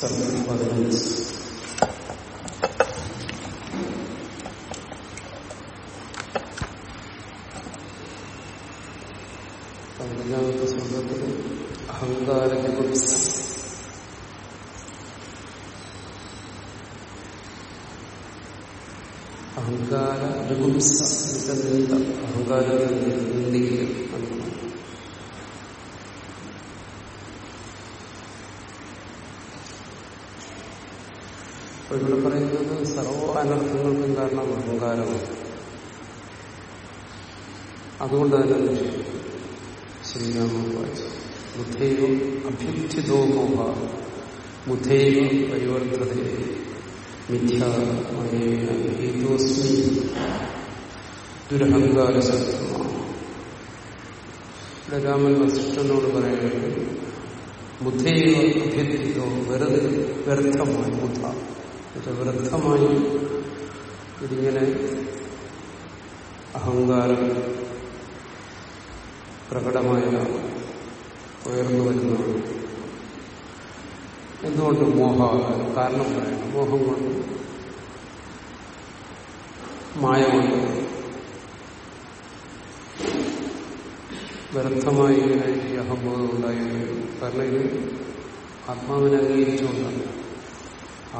Circle പതിനഞ്ച് പതിനഞ്ചാമത്തെ ശ്ലോകത്തിൽ അഹങ്കാര നിന്ദ അഹങ്കാരത്തെ നിന്ദിക്കൽ എന്നാണ് അപ്പൊ ഇവിടെ പറയുന്നത് സർവ അനർത്ഥങ്ങൾക്കും കാരണം അഹങ്കാരമാണ് അതുകൊണ്ട് തന്നെ നിഷേധിക്കും ശ്രീരാമ വായിച്ചു. ബുദ്ധൈവം അഭ്യുത്ഥിതോ മോഹ ബുദ്ധൈവ പരിവർത്തത മിഥ്യാസ്മി ദുരഹങ്കാര ശക്തമാണ് ഇവിടെ രാമൻ വസിഷ്ഠനോട് പറയുന്നത് ബുദ്ധൈവ അഭ്യർത്ഥിതോ വെറുതെ വ്യർത്ഥമായി ബുദ്ധ. വ്യർത്ഥമായി ഇതിങ്ങനെ അഹങ്കാരം പ്രകടമായതാണ് ഉയർന്നു വരുന്നതാണ് എന്തുകൊണ്ട് മോഹ കാരണം പറയണം. മോഹം കൊണ്ട് മായ കൊണ്ട് വ്യർത്ഥമായി ഇങ്ങനെ ഈ അഹംബോധം ഉണ്ടായി. കാരണം ഇത് ആത്മാവിനെ അംഗീകരിച്ചുകൊണ്ടാണ്.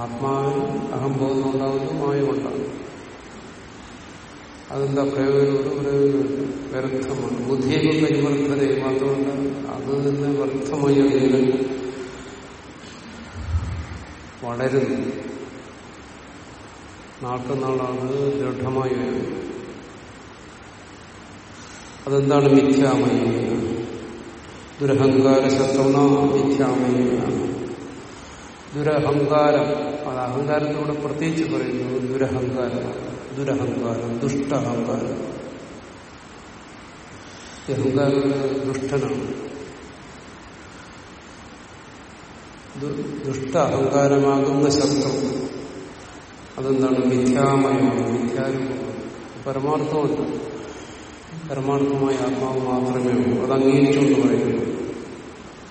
ആത്മാവിന് അഹംബോധം ഉണ്ടാകുന്നത് മായ കൊണ്ടാണ് അതെന്താ പ്രയോജനമുണ്ട് പ്രയോജനമില്ല വ്യർത്ഥമാണ്. ബുദ്ധിയൊക്കെ പരിവർത്തന മാത്രമല്ല അത് തന്നെ വ്യർത്ഥമായി അതിന് വളരുന്നു നാട്ടുനാളാണ് ദൃഢമായി വരുന്നത് അതെന്താണ് മിഥ്യാമയ? ദുരഹങ്കാര ശത്രുണ മിഥ്യാമയ ദുരഹങ്കാരം. അത് അഹങ്കാരത്തോടെ പ്രത്യേകിച്ച് പറയുന്നത് ദുരഹങ്കാരമാണ് ദുരഹങ്കാരം. ദുഷ്ടഹങ്കാരം. അഹങ്കാരം ദുഷ്ടനാണ്. ദുഷ്ട അഹങ്കാരമാകുന്ന ശബ്ദം. അതെന്താണ്? മിഥ്യാമയമാണ്. മിഥ്യാരൂപമാണ്. പരമാർത്ഥമല്ല. പരമാർത്ഥമായ ആത്മാവ് മാത്രമേ ഉള്ളൂ. അത് അംഗീകരിച്ചുകൊണ്ട് പറയുന്നു.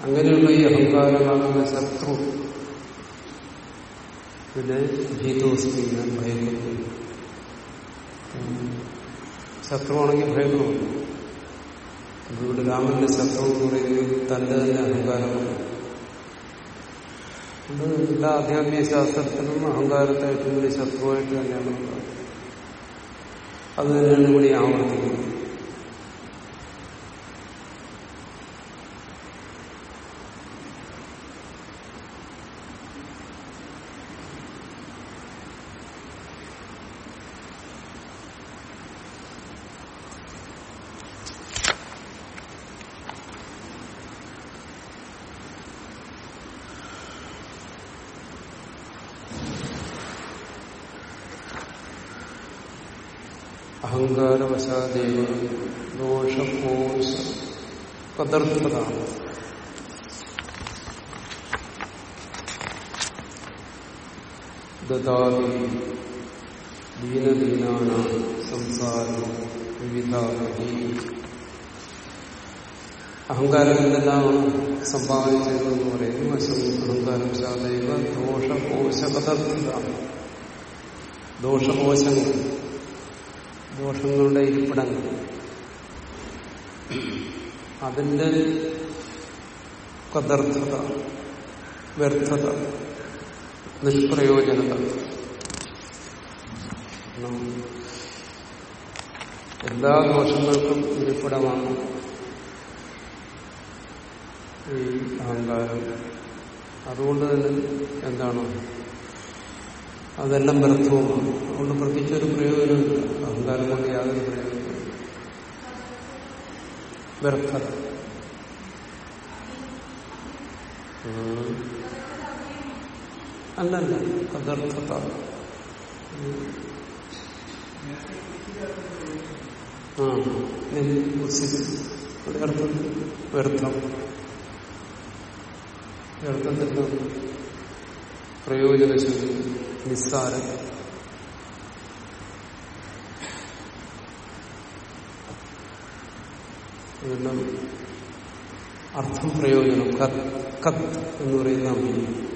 അങ്ങനെയുള്ള ഈ അഹങ്കാരമാകുന്ന ശത്രു പിന്നെ ഭീതോസ്മി ഞാൻ ഭയപ്പെടുന്നു ശത്രുവാണെങ്കിൽ ഭയപ്പെടുന്നു അതുകൊണ്ട് രാമന്റെ ശത്രു എന്ന് പറയുന്നത് തന്റെ തന്നെ അഹങ്കാരമാണ്. അത് എല്ലാ ആധ്യാത്മിക ശാസ്ത്രത്തിലും അഹങ്കാരത്തെ ഏറ്റവും വലിയ ശത്രുവായിട്ട് തന്നെയാണ് അത് തന്നെയാണ് ഇവിടെ ആവർത്തിക്കുന്നത് സംഭാവന ചെയ്തതെന്ന് പറയുന്നു വശം അഹങ്കാരം ശാദൈവ ദോഷകോശകഥ ദോഷകോശങ്ങൾ ദോഷങ്ങളുടെ ഇരിപ്പിടങ്ങൾ അതിന്റെ കദർത്ഥത വ്യർത്ഥത നിഷ്പ്രയോജനത എല്ലാ ദോഷങ്ങൾക്കും ഇരിപ്പിടമാണ് ഈ അഹങ്കാരം അതുകൊണ്ട് തന്നെ എന്താണ് അതെല്ലാം വ്യർത്ഥവുമാണ് അതുകൊണ്ട് പ്രത്യേകിച്ച് ഒരു പ്രയോജനമില്ല അഹങ്കാരം കൊണ്ട് യാതൊരു പ്രയോജനമില്ല വ്യർത്ഥത അല്ലല്ല അതർത്ഥത ആ വ്യർത്ഥം വ്യർത്ഥത്തിൽ പ്രയോജനശൂന്യം നിസ്സാരം. ഇതെല്ലാം അർത്ഥം പ്രയോജനം. കത്ത് കത്ത് എന്ന് പറയുന്ന അഭിനയം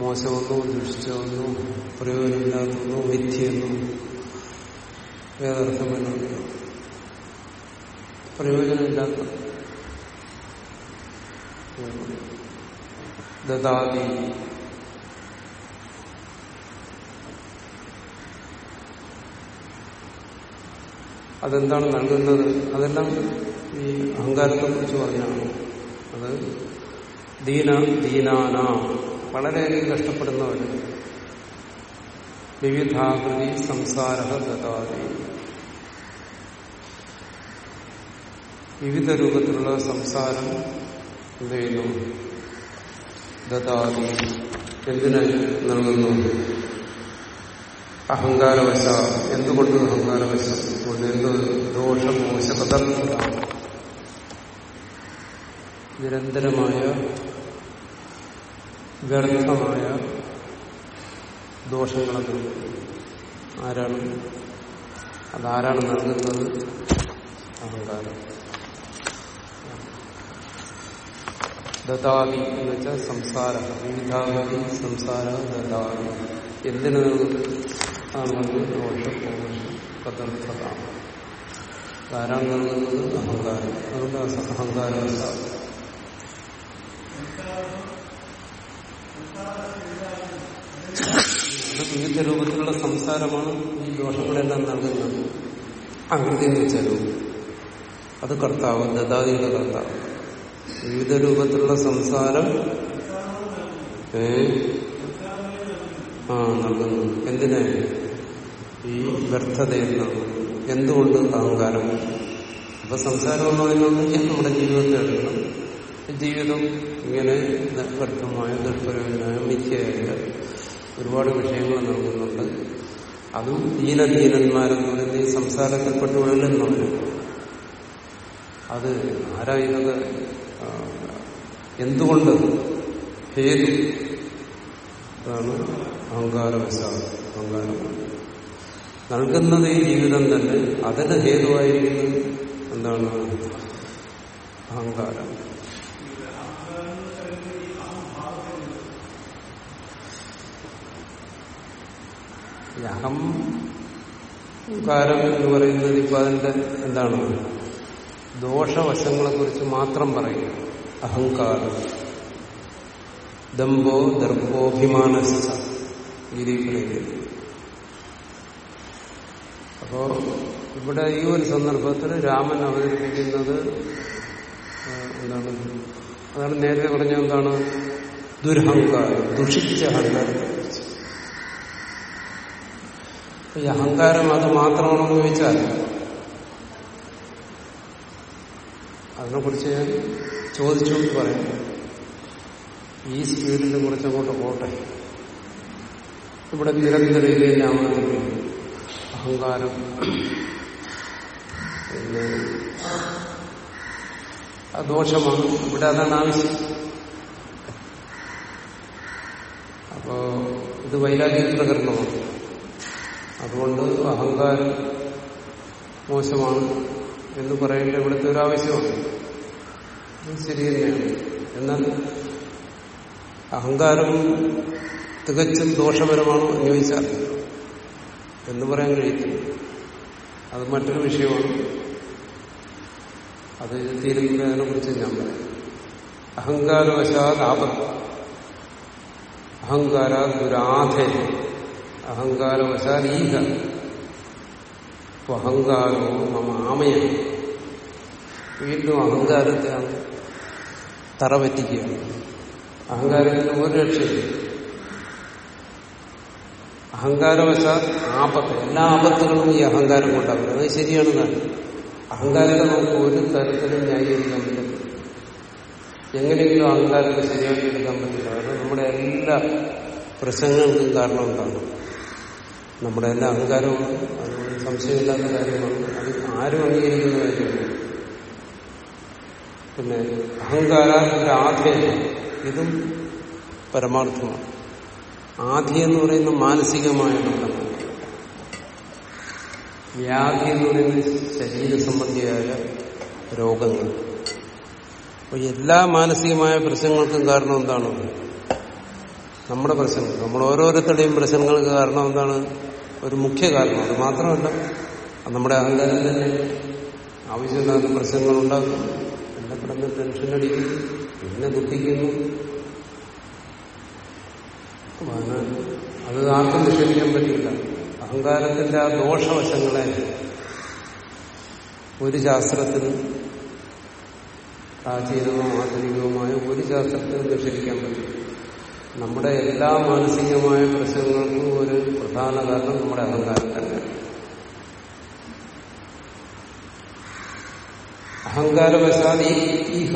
മോശമെന്നോ ദുഷിച്ചതെന്നോ പ്രയോജനമില്ലാത്തതെന്നോ വിധിയെന്നോ വേദർത്ഥം എന്നുണ്ട് പ്രയോജനമില്ലാത്ത ദദാതി അതെന്താണ് നൽകുന്നത്? അതെല്ലാം ഈ അഹങ്കാരത്തെ കുറിച്ച് പറഞ്ഞാണ് അത് ദീന ദീനാന. വളരെയധികം കഷ്ടപ്പെടുന്നവര്. വിവിധാകൃതി സംസാര ദതാതി വിവിധ രൂപത്തിലുള്ള സംസാരം എന്ത് ചെയ്യുന്നു ദതാതി എന്തിന് നൽകുന്നു? അഹങ്കാരവശ. എന്തുകൊണ്ട് അഹങ്കാരവശ? കൊണ്ട് എന്ത് ദോഷം ദോഷമോശകതർപ്പതാണ് നിരന്തരമായ വ്യർത്ഥമായ ദോഷങ്ങളൊക്കെ ആരാണ്? അതാരാണ് നൽകുന്നത്? അഹങ്കാരം. ദതാവി എന്ന് വെച്ചാൽ സംസാര. വിവിധാവധി സംസാര ദദാമി. എന്തിനു നൽകുന്നു ദോഷം പോഷം പദർത്ഥതാണ് ആരാണ് നൽകുന്നത് അഹങ്കാരം. അതുകൊണ്ട് അഹങ്കാരം വിവിധ രൂപത്തിലുള്ള സംസാരമാണ് ഈ ദോഷങ്ങളെല്ലാം നൽകുന്നത്. അകൃതി എന്ന് വെച്ചാൽ അത് കർത്താവ് ദദാദിയുടെ കർത്താവ്. വിവിധ രൂപത്തിലുള്ള സംസാരം. ഏ? ആ നൽകുന്നു. എന്തിനെ? ഈ വ്യർത്ഥതയെന്ന എന്തുകൊണ്ട് അഹങ്കാരം? അപ്പൊ സംസാരം എന്ന് പറയുന്നത് നമ്മുടെ ജീവിതത്തെ എടുക്കണം ജീവിതം ഇങ്ങനെ വ്യർത്ഥമായ നിർഭരമായ മിഥ്യയായ ഒരുപാട് വിഷയങ്ങൾ നൽകുന്നുണ്ട്. അതും ദീനദീനന്മാരെന്ന് പറയുന്നത് ഈ സംസാരത്തിൽപ്പെട്ട് വീഴുന്നവര് അത് ആരാ ഇതൊക്കെ എന്തുകൊണ്ട് ഹേതു? അതാണ് അഹങ്കാരവശാല അഹങ്കാരം. നൽകുന്നത് ഈ ജീവിതം തന്നെ അതിന് ഹേതുവായിരിക്കുന്നത് എന്താണ്? അഹങ്കാരം. അഹം കാരം എന്ന് പറയുന്നത് ഇപ്പൊ അതിന്റെ എന്താണ്? ദോഷവശങ്ങളെ കുറിച്ച് മാത്രം പറയുക. അഹങ്കാരം. ദമ്പോ ദർഭോഭിമാനസ്ഥ ഗിരികളിൽ അപ്പോ ഇവിടെ ഈ ഒരു സന്ദർഭത്തിൽ രാമൻ അവതരിപ്പിക്കുന്നത് എന്താണ്? അതാണ് നേരത്തെ പറഞ്ഞ എന്താണ്? ദുരഹങ്കാരം. ദുഷിച്ച അഹങ്കാരം ഈ അഹങ്കാരം അത് മാത്രമാണെന്ന് ചോദിച്ചാൽ അതിനെക്കുറിച്ച് ഞാൻ ചോദിച്ചുകൊണ്ട് പറയാം. ഈ സ്പീഡിനെ കുറിച്ച് അങ്ങോട്ട് പോട്ടെ. ഇവിടെ നിരന്തരം ഇതേ രാമത്തിൽ അഹങ്കാരം പിന്നെ ദോഷമാണ്. ഇവിടെ അതാണ് ആവശ്യം. അപ്പോ ഇത് വൈരാഗ്യ പ്രകരണമാണ് അതുകൊണ്ട് അഹങ്കാരം മോശമാണ്. എന്ന് പറയേണ്ട ഇവിടുത്തെ ഒരു ആവശ്യമാണ് ശരി തന്നെയാണ്. എന്നാൽ അഹങ്കാരം തികച്ചും ദോഷപരമാണോ എന്ന് ചോദിച്ചാൽ എന്ന് പറയാൻ കഴിയത്തില്ല. അത് മറ്റൊരു വിഷയമാണ്. അത് തീരുന്നതിനെ കുറിച്ച് ഞാൻ പറയാം. അഹങ്കാരവശാത് ആപത്ത്. അഹങ്കാര ദുരാധേ അഹങ്കാരവശാൽ ഈഹ. അഹങ്കാരോ മമ ആമയ വീണ്ടും അഹങ്കാരത്തെ തറപറ്റിക്കുകയാണ്. അഹങ്കാരത്തിന് ഒരു രക്ഷയില്ല. അഹങ്കാരവശാൽ ആപത്ത് എല്ലാ ആപത്തുകളും ഈ അഹങ്കാരം കൊണ്ടാകും അത് ശരിയാണ് താൻ. അഹങ്കാരത്തെ നമുക്ക് ഒരു തരത്തിലും ന്യായീകരിക്കാൻ പറ്റില്ല. എങ്ങനെയെങ്കിലും അഹങ്കാരത്തെ ശരിയാക്കി എടുക്കാൻ പറ്റില്ല. കാരണം നമ്മുടെ എല്ലാ പ്രശ്നങ്ങൾക്കും കാരണം നമ്മുടെ എല്ലാ അഹങ്കാരവും അതുകൊണ്ട് സംശയമില്ലാത്ത കാര്യമാണ്. അത് ആരും അംഗീകരിക്കുന്ന കാര്യമാണ് പിന്നെ അഹങ്കാര ഇതിന്റെ ആധേയം ഇതും പരമാർത്ഥമാണ്. ആധി എന്ന് പറയുന്ന മാനസികമായ ദുഃഖം വ്യാധി എന്ന് പറയുന്നത് ശരീര സംബന്ധിയായ രോഗങ്ങൾ. അപ്പൊ എല്ലാ മാനസികമായ പ്രശ്നങ്ങൾക്കും കാരണം എന്താണ്? നമ്മുടെ പ്രശ്നങ്ങൾ. നമ്മൾ ഓരോരുത്തരുടെയും പ്രശ്നങ്ങൾക്ക് കാരണം എന്താണ്? ഒരു മുഖ്യ കാരണം. അത് മാത്രമല്ല നമ്മുടെ അഹങ്കാരം തന്നെ ആവശ്യമില്ലാത്ത പ്രശ്നങ്ങൾ കിടന്ന് ടെൻഷൻ അടിക്കുന്നു. പിന്നെ ദുഃഖിക്കുന്നു അത് ആർക്കും നിഷേധിക്കാൻ പറ്റില്ല. അഹങ്കാരത്തിന്റെ ആ ദോഷവശങ്ങളെ ഒരു ശാസ്ത്രത്തിനും പ്രാചീനവും ആധുനികവുമായ ഒരു ശാസ്ത്രത്തിനും നിഷേധിക്കാൻ പറ്റില്ല. നമ്മുടെ എല്ലാ മാനസികമായ പ്രശ്നങ്ങൾക്കും ഒരു പ്രധാന കാരണം നമ്മുടെ അഹങ്കാരം തന്നെ അഹങ്കാരവശാൽ ഈ ഈഹ.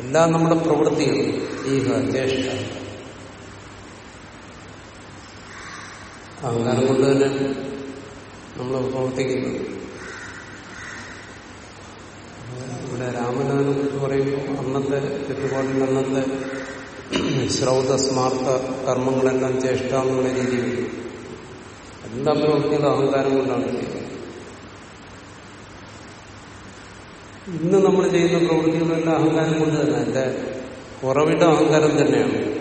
എല്ലാം നമ്മുടെ പ്രവൃത്തികൾ ഈഹ ചേഷ്ട അഹങ്കാരം കൊണ്ട് തന്നെ നമ്മൾ പ്രവർത്തിക്കുന്നത് ഇവിടെ രാമനാഥനെ കുറിച്ച് പറയുമ്പോൾ അന്നത്തെ ചുറ്റുപാടിൽ അന്നത്തെ ശ്രൗത സ്മാർത്ഥ കർമ്മങ്ങളെല്ലാം ചേഷ്ട എന്നുള്ള രീതിയിൽ. എന്താ പ്രവർത്തിക്കുന്നത്? അഹങ്കാരം കൊണ്ടാണ് ചെയ്യുന്നത് ഇന്ന് നമ്മൾ ചെയ്യുന്ന പ്രവൃത്തികളെല്ലാം അഹങ്കാരം കൊണ്ട് തന്നെ എന്റെ ഉറവിടം അഹങ്കാരം തന്നെയാണ്.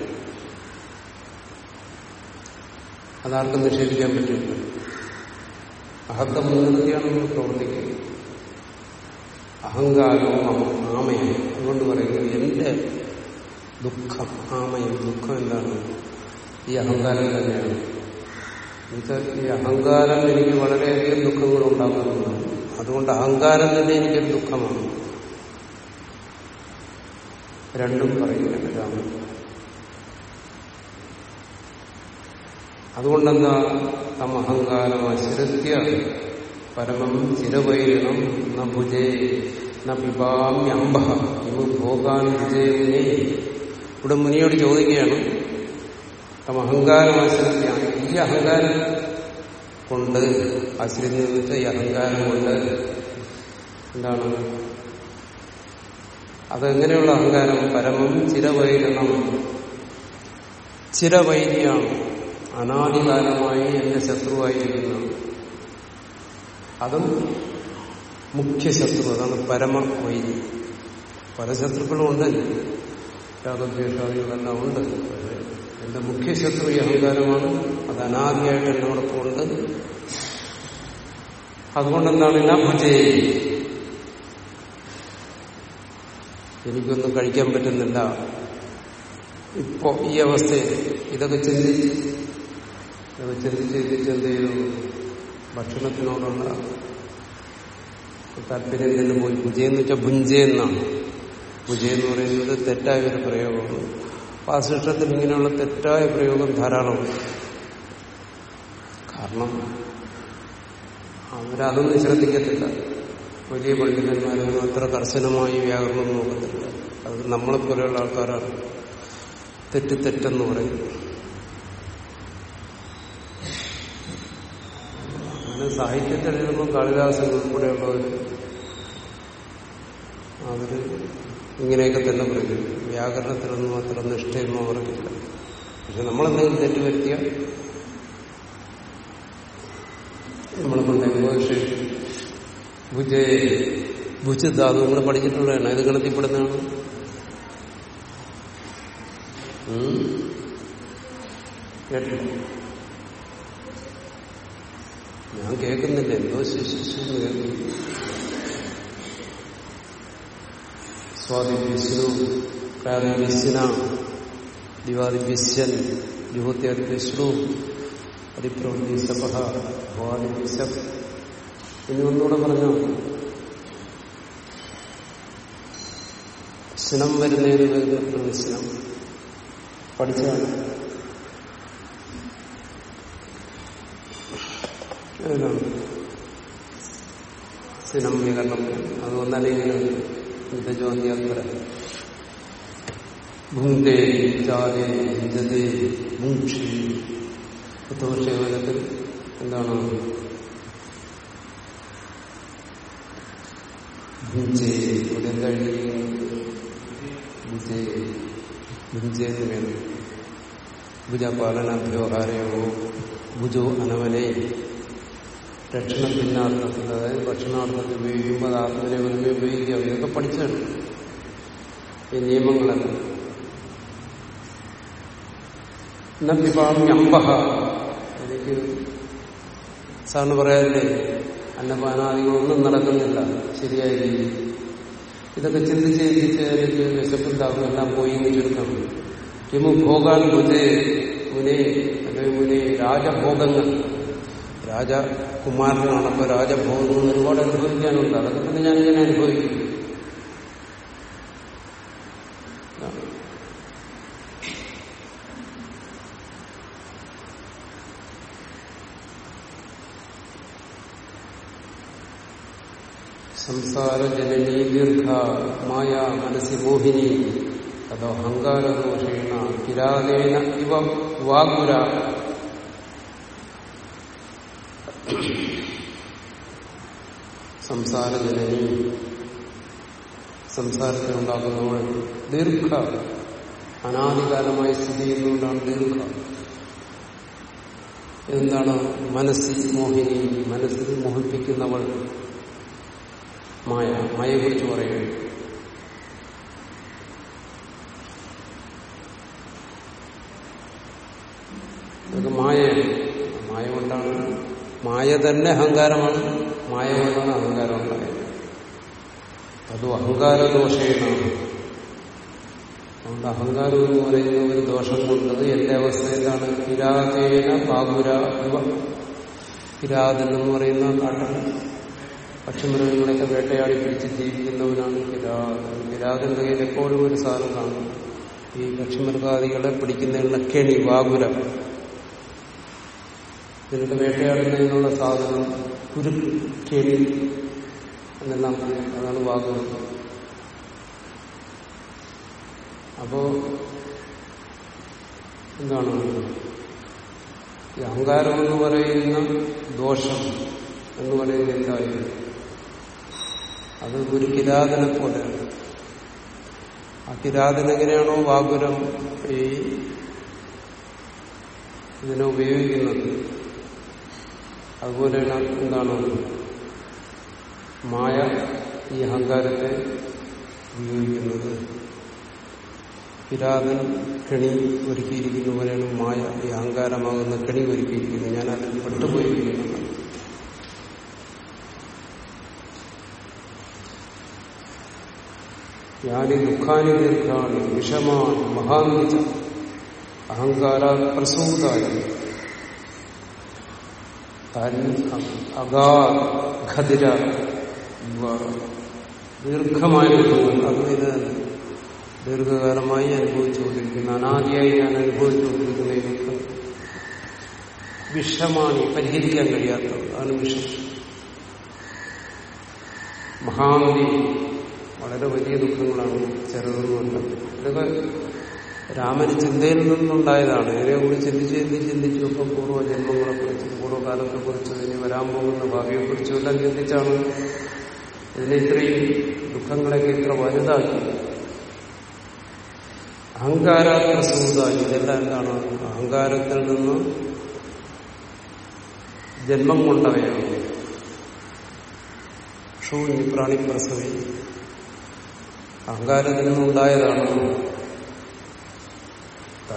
അതാർക്കും നിഷേധിക്കാൻ പറ്റില്ല. അഹത്തെ മുൻനിർത്തിയാണ് നമ്മൾ പ്രവർത്തിക്കുന്നത്. അഹങ്കാരവും ആമയും. അതുകൊണ്ട് പറയുന്നത് എന്റെ ദുഃഖം ആമയും ദുഃഖം എന്താണ്? ഈ അഹങ്കാരം തന്നെയാണ്. എന്നുവെച്ചാൽ ഈ അഹങ്കാരം എനിക്ക് വളരെയധികം ദുഃഖങ്ങൾ ഉണ്ടാക്കുന്നുണ്ട് അതുകൊണ്ട് അഹങ്കാരം തന്നെ എനിക്കൊരു ദുഃഖമാണ്. രണ്ടും പറയുന്നുണ്ട് രാമൻ അതുകൊണ്ടെന്താ തം അഹങ്കാരം അശ്രദ്ധ്യ പരമം ചിരവൈരണം ന ഭുജേ ന പിബാമ്യംബ ഇവ ഭോഗാൻ വിജയമിനെ ഇവിടെ മുനിയോട് ചോദിക്കുകയാണ് തം അഹങ്കാരം ആശ്രദ്ധ്യാണ് ഈ അഹങ്കാരം കൊണ്ട് ആശ്രയം വെച്ചാൽ ഈ അഹങ്കാരം കൊണ്ട്. എന്താണ്? അതെങ്ങനെയുള്ള അഹങ്കാരം? പരമം ചിരവൈരണം. ചിരവൈരിയാണ്. അനാദികാലമായി എന്റെ ശത്രുവായിരിക്കുന്ന അതും മുഖ്യ ശത്രു അതാണ് പരമവൈരി പല ശത്രുക്കളും ഉണ്ട്. രാഗദ്വേഷാദികളെല്ലാം ഉണ്ട്. എന്റെ മുഖ്യ ശത്രു ഈ അഹങ്കാരമാണ്. അത് അനാദിയായിട്ട് എന്നോടൊപ്പമുണ്ട് അതുകൊണ്ടെന്താണ് ഞാൻ ഭുജേ എനിക്കൊന്നും കഴിക്കാൻ പറ്റുന്നില്ല. ഇപ്പോ ഈ അവസ്ഥയിൽ ഇതൊക്കെ ചിന്തിച്ച് ഇതൊക്കെ ചിന്തിച്ച് ചിന്തിച്ച് എന്ത് ചെയ്തു? ഭക്ഷണത്തിനോടുള്ള താല്പര്യം തന്നെ പോയി. ഭുജയെന്ന് വെച്ചാൽ ഭുഞ്ചയെന്നാണ് ഭുജയെന്ന് പറയുന്നത് തെറ്റായ ഒരു പ്രയോഗമാണ്. വാസിഷ്ടത്തിൽ ഇങ്ങനെയുള്ള തെറ്റായ പ്രയോഗം ധാരാളമുണ്ട് കാരണം അവരതൊന്നും ശ്രദ്ധിക്കത്തില്ല. വലിയ പണ്ഡിതന്മാരൊന്നും അത്ര കർശനമായി വ്യാകരണം നോക്കത്തില്ല. അത് നമ്മളെപ്പോലെയുള്ള ആൾക്കാരാണ്. തെറ്റ് തെറ്റെന്ന് പറയും. അങ്ങനെ സാഹിത്യത്തിൽ കാളിദാസൻ ഉൾപ്പെടെയുള്ളവർ അവർ ഇങ്ങനെയൊക്കെ തന്നെ പറയും. വ്യാകരണത്തിലൊന്നും അത്ര നിഷ്ഠയൊന്നും അവർക്കില്ല. പക്ഷെ നമ്മളെന്തെങ്കിലും തെറ്റ് വരുത്തിയാൽ നമ്മളെ കൊണ്ട് ഭുജ ഭുജ ധാതു നമ്മൾ പഠിച്ചിട്ടുള്ളതാണ് ഇത് ഗണത്തിൽപ്പെടുന്നതാണ് ഞാൻ കേൾക്കുന്നില്ല. എന്തോ ശിശു കേൾക്കുന്നു. സ്വാതി വിഷ്ണു കാരി വിശ്വന ദിവാദി വിശ്വൻ ജുഹത്യാദി വിഷ്ണു അതിപ്രവൃത്തി സപഹ ഭവാദി വിശപ് ഇനി ഒന്നുകൂടെ പറഞ്ഞു? സ്നം വരുന്നതിന് വരുന്ന സ്നം. പഠിച്ചതാണ്. സിനം വികരണം. അത് വന്നാലിങ്ങനെ മിതജോന്യാത്ര ഭുങ്തേ ചാരേ ജതേ മുക്ഷി പത്തുവർഷകാലത്തിൽ എന്താണ് ഭുഞ്ചേ ഇവിടെ എന്താ എഴുതിയിരിക്കുന്നത് ഭുജേ ഭുഞ്ചേ എന്ന് വേണം ഭുജപാലനാഭ്യവഹാരയോ ഭുജോ അനവനെ രക്ഷണ ഭിന്നാർത്ഥത്തിൽ അതായത് ഭക്ഷണാർത്ഥത്തിൽ ഉപയോഗിക്കുമ്പോൾ അത് ആത്മനെ വെറുതെ ഉപയോഗിക്കാം ഇതൊക്കെ പഠിച്ചാണ് ഈ നിയമങ്ങളല്ല. പിപാമ്യമ്പഹ എനിക്ക് സാറിന് പറയാറില്ലേ അന്നപാനാദികളൊന്നും നടക്കുന്നില്ല. ശരിയായ രീതിയിൽ ഇതൊക്കെ ചിന്തിച്ച് ചിന്തിച്ച് എനിക്ക് വിശപ്പുണ്ടാകും എല്ലാം പോയി എന്ന് ചുരുക്കണം കിമു ഭോഗാൻ മുതേ മുനെ അല്ലെങ്കിൽ മുനെ രാജഭോഗങ്ങൾ. രാജകുമാരനാണ് അപ്പൊ രാജഭോഗങ്ങൾ ഒരുപാട് അനുഭവിക്കാനുണ്ട്. അതൊക്കെ പിന്നെ ഞാൻ ഇങ്ങനെ അനുഭവിക്കും സംസാര ജനനീ ദീർഘ മായ മനസ്സി മോഹിനി അതോ അഹങ്കാരദോഷേണ കിരാതേന ഇവ വാഗുര. സംസാരജനനി സംസാരത്തെ ഉണ്ടാകുന്നവൾ ദീർഘ അനാദികാലമായി സ്ഥിതി ചെയ്യുന്നതുകൊണ്ടാണ് ദീർഘ. എന്താണ് മനസ്സിൽ മോഹിനി മനസ്സിൽ മോഹിപ്പിക്കുന്നവൾ മായ മായയെക്കുറിച്ച് പറയുകയാണ്. ഇതൊക്കെ മായയാണ്. മായ കൊണ്ടാണ് മായ തന്നെ അഹങ്കാരമാണ്. മായ കൊണ്ടാണ് അഹങ്കാരം ഉണ്ടായത് അതും അഹങ്കാരദോഷേണാണ് അതുകൊണ്ട് അഹങ്കാരം എന്ന് പറയുന്ന ഒരു ദോഷം കൊണ്ടത് എന്റെ അവസ്ഥയിലാണ്. കിരാതേന പാകുര ഇവ. കിരാതൻ എന്ന് പറയുന്ന കാട്ടൻ പക്ഷിമൃഗങ്ങളെയൊക്കെ വേട്ടയാടി പിടിച്ച് ജീവിക്കുന്നവനാണ് കിരാതൻ കിരാതന്റെ കയ്യിൽ എപ്പോഴും ഒരു സാധനം കാണും. ഈ പക്ഷിമൃഗാദികളെ പിടിക്കുന്നതിനുള്ള കെണി വാകുരം ഇതിനൊക്കെ വേട്ടയാടുന്നതിനുള്ള സാധനം കുരുക്ക് കെണി എന്നെല്ലാം പറയും അതാണ് വാകുരം അപ്പോ എന്താണ് ഈ അഹങ്കാരം എന്ന് പറയുന്ന ദോഷം എന്ന് പറയുന്നത് എന്തായിരുന്നു അത് ഒരു കിരാതനെ പോലെയാണ്. ആ കിരാതൻ എങ്ങനെയാണോ വാഗുരം ഈ ഇതിനെ ഉപയോഗിക്കുന്നത്? അതുപോലെയാണ് എന്താണ്? മായ ഈ അഹങ്കാരത്തെ ഉപയോഗിക്കുന്നത്. കിരാതൻ കെണി ഒരുക്കിയിരിക്കുന്ന പോലെയാണ് മായ ഈ അഹങ്കാരമാകുന്ന കെണി ഒരുക്കിയിരിക്കുന്നത്. ഞാൻ അതിൽ പെട്ടുപോയിരിക്കുന്നു യാനി ദുഃഖാനി ദീർഘാണി വിഷമാണ് മഹാന്തിച്ച അഹങ്കാര പ്രസൂതായി. അഗാധര ദീർഘമായ ദുഃഖങ്ങൾ അത് ഇത് ദീർഘകാലമായി അനുഭവിച്ചുകൊണ്ടിരിക്കുന്ന. അനാദിയായി ഞാൻ അനുഭവിച്ചുകൊണ്ടിരിക്കുന്ന എനിക്ക് വിഷമാണ് പരിഹരിക്കാൻ കഴിയാത്തത്. അതാണ് വിഷം. മഹാമതി വളരെ വലിയ ദുഃഖങ്ങളാണ് ചെറുതൊന്നുമല്ല ഇതൊക്കെ രാമന് ചിന്തയിൽ നിന്നുണ്ടായതാണ്. ഇതിനെ കൂടി ചിന്തിച്ച് ചിന്തിച്ച് ചിന്തിച്ചു ഇപ്പം പൂർവകാലത്തെ കുറിച്ചും ഇനി വരാൻ പോകുന്ന ഭാവിയെക്കുറിച്ചും എല്ലാം ചിന്തിച്ചാണ് ഇതിനെ ഇത്രയും ദുഃഖങ്ങളെയൊക്കെ ഇത്ര വലുതാക്കി. അഹങ്കാരാത്മസമുദായം ഇതെല്ലാം എന്താണ്? അഹങ്കാരത്തിൽ നിന്ന് ജന്മം കൊണ്ടവയാണ്. ഷൂന്യ പ്രാണി പ്രസവി. അഹങ്കാരത്തിൽ നിന്നുണ്ടായതാണ്.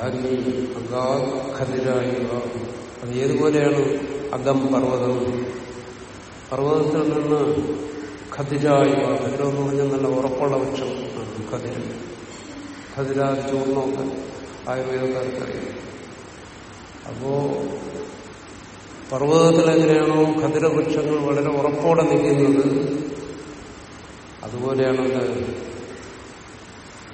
താരി അഗാഖതിരായുക അത് ഏതുപോലെയാണ് അഗം പർവതം? പർവതത്തിൽ നിന്ന് ഖതിരായുക ഖതിരം എന്ന് പറഞ്ഞാൽ നല്ല ഉറപ്പുള്ള വൃക്ഷം. ഖതിര ഖതിര ചൂർണമൊക്കെ ആയുർവേദക്കാർക്കറിയാം. അപ്പോ പർവതത്തിൽ എങ്ങനെയാണോ ഖതിരവൃക്ഷങ്ങൾ വളരെ ഉറപ്പോടെ നിൽക്കുന്നത് അതുപോലെയാണ്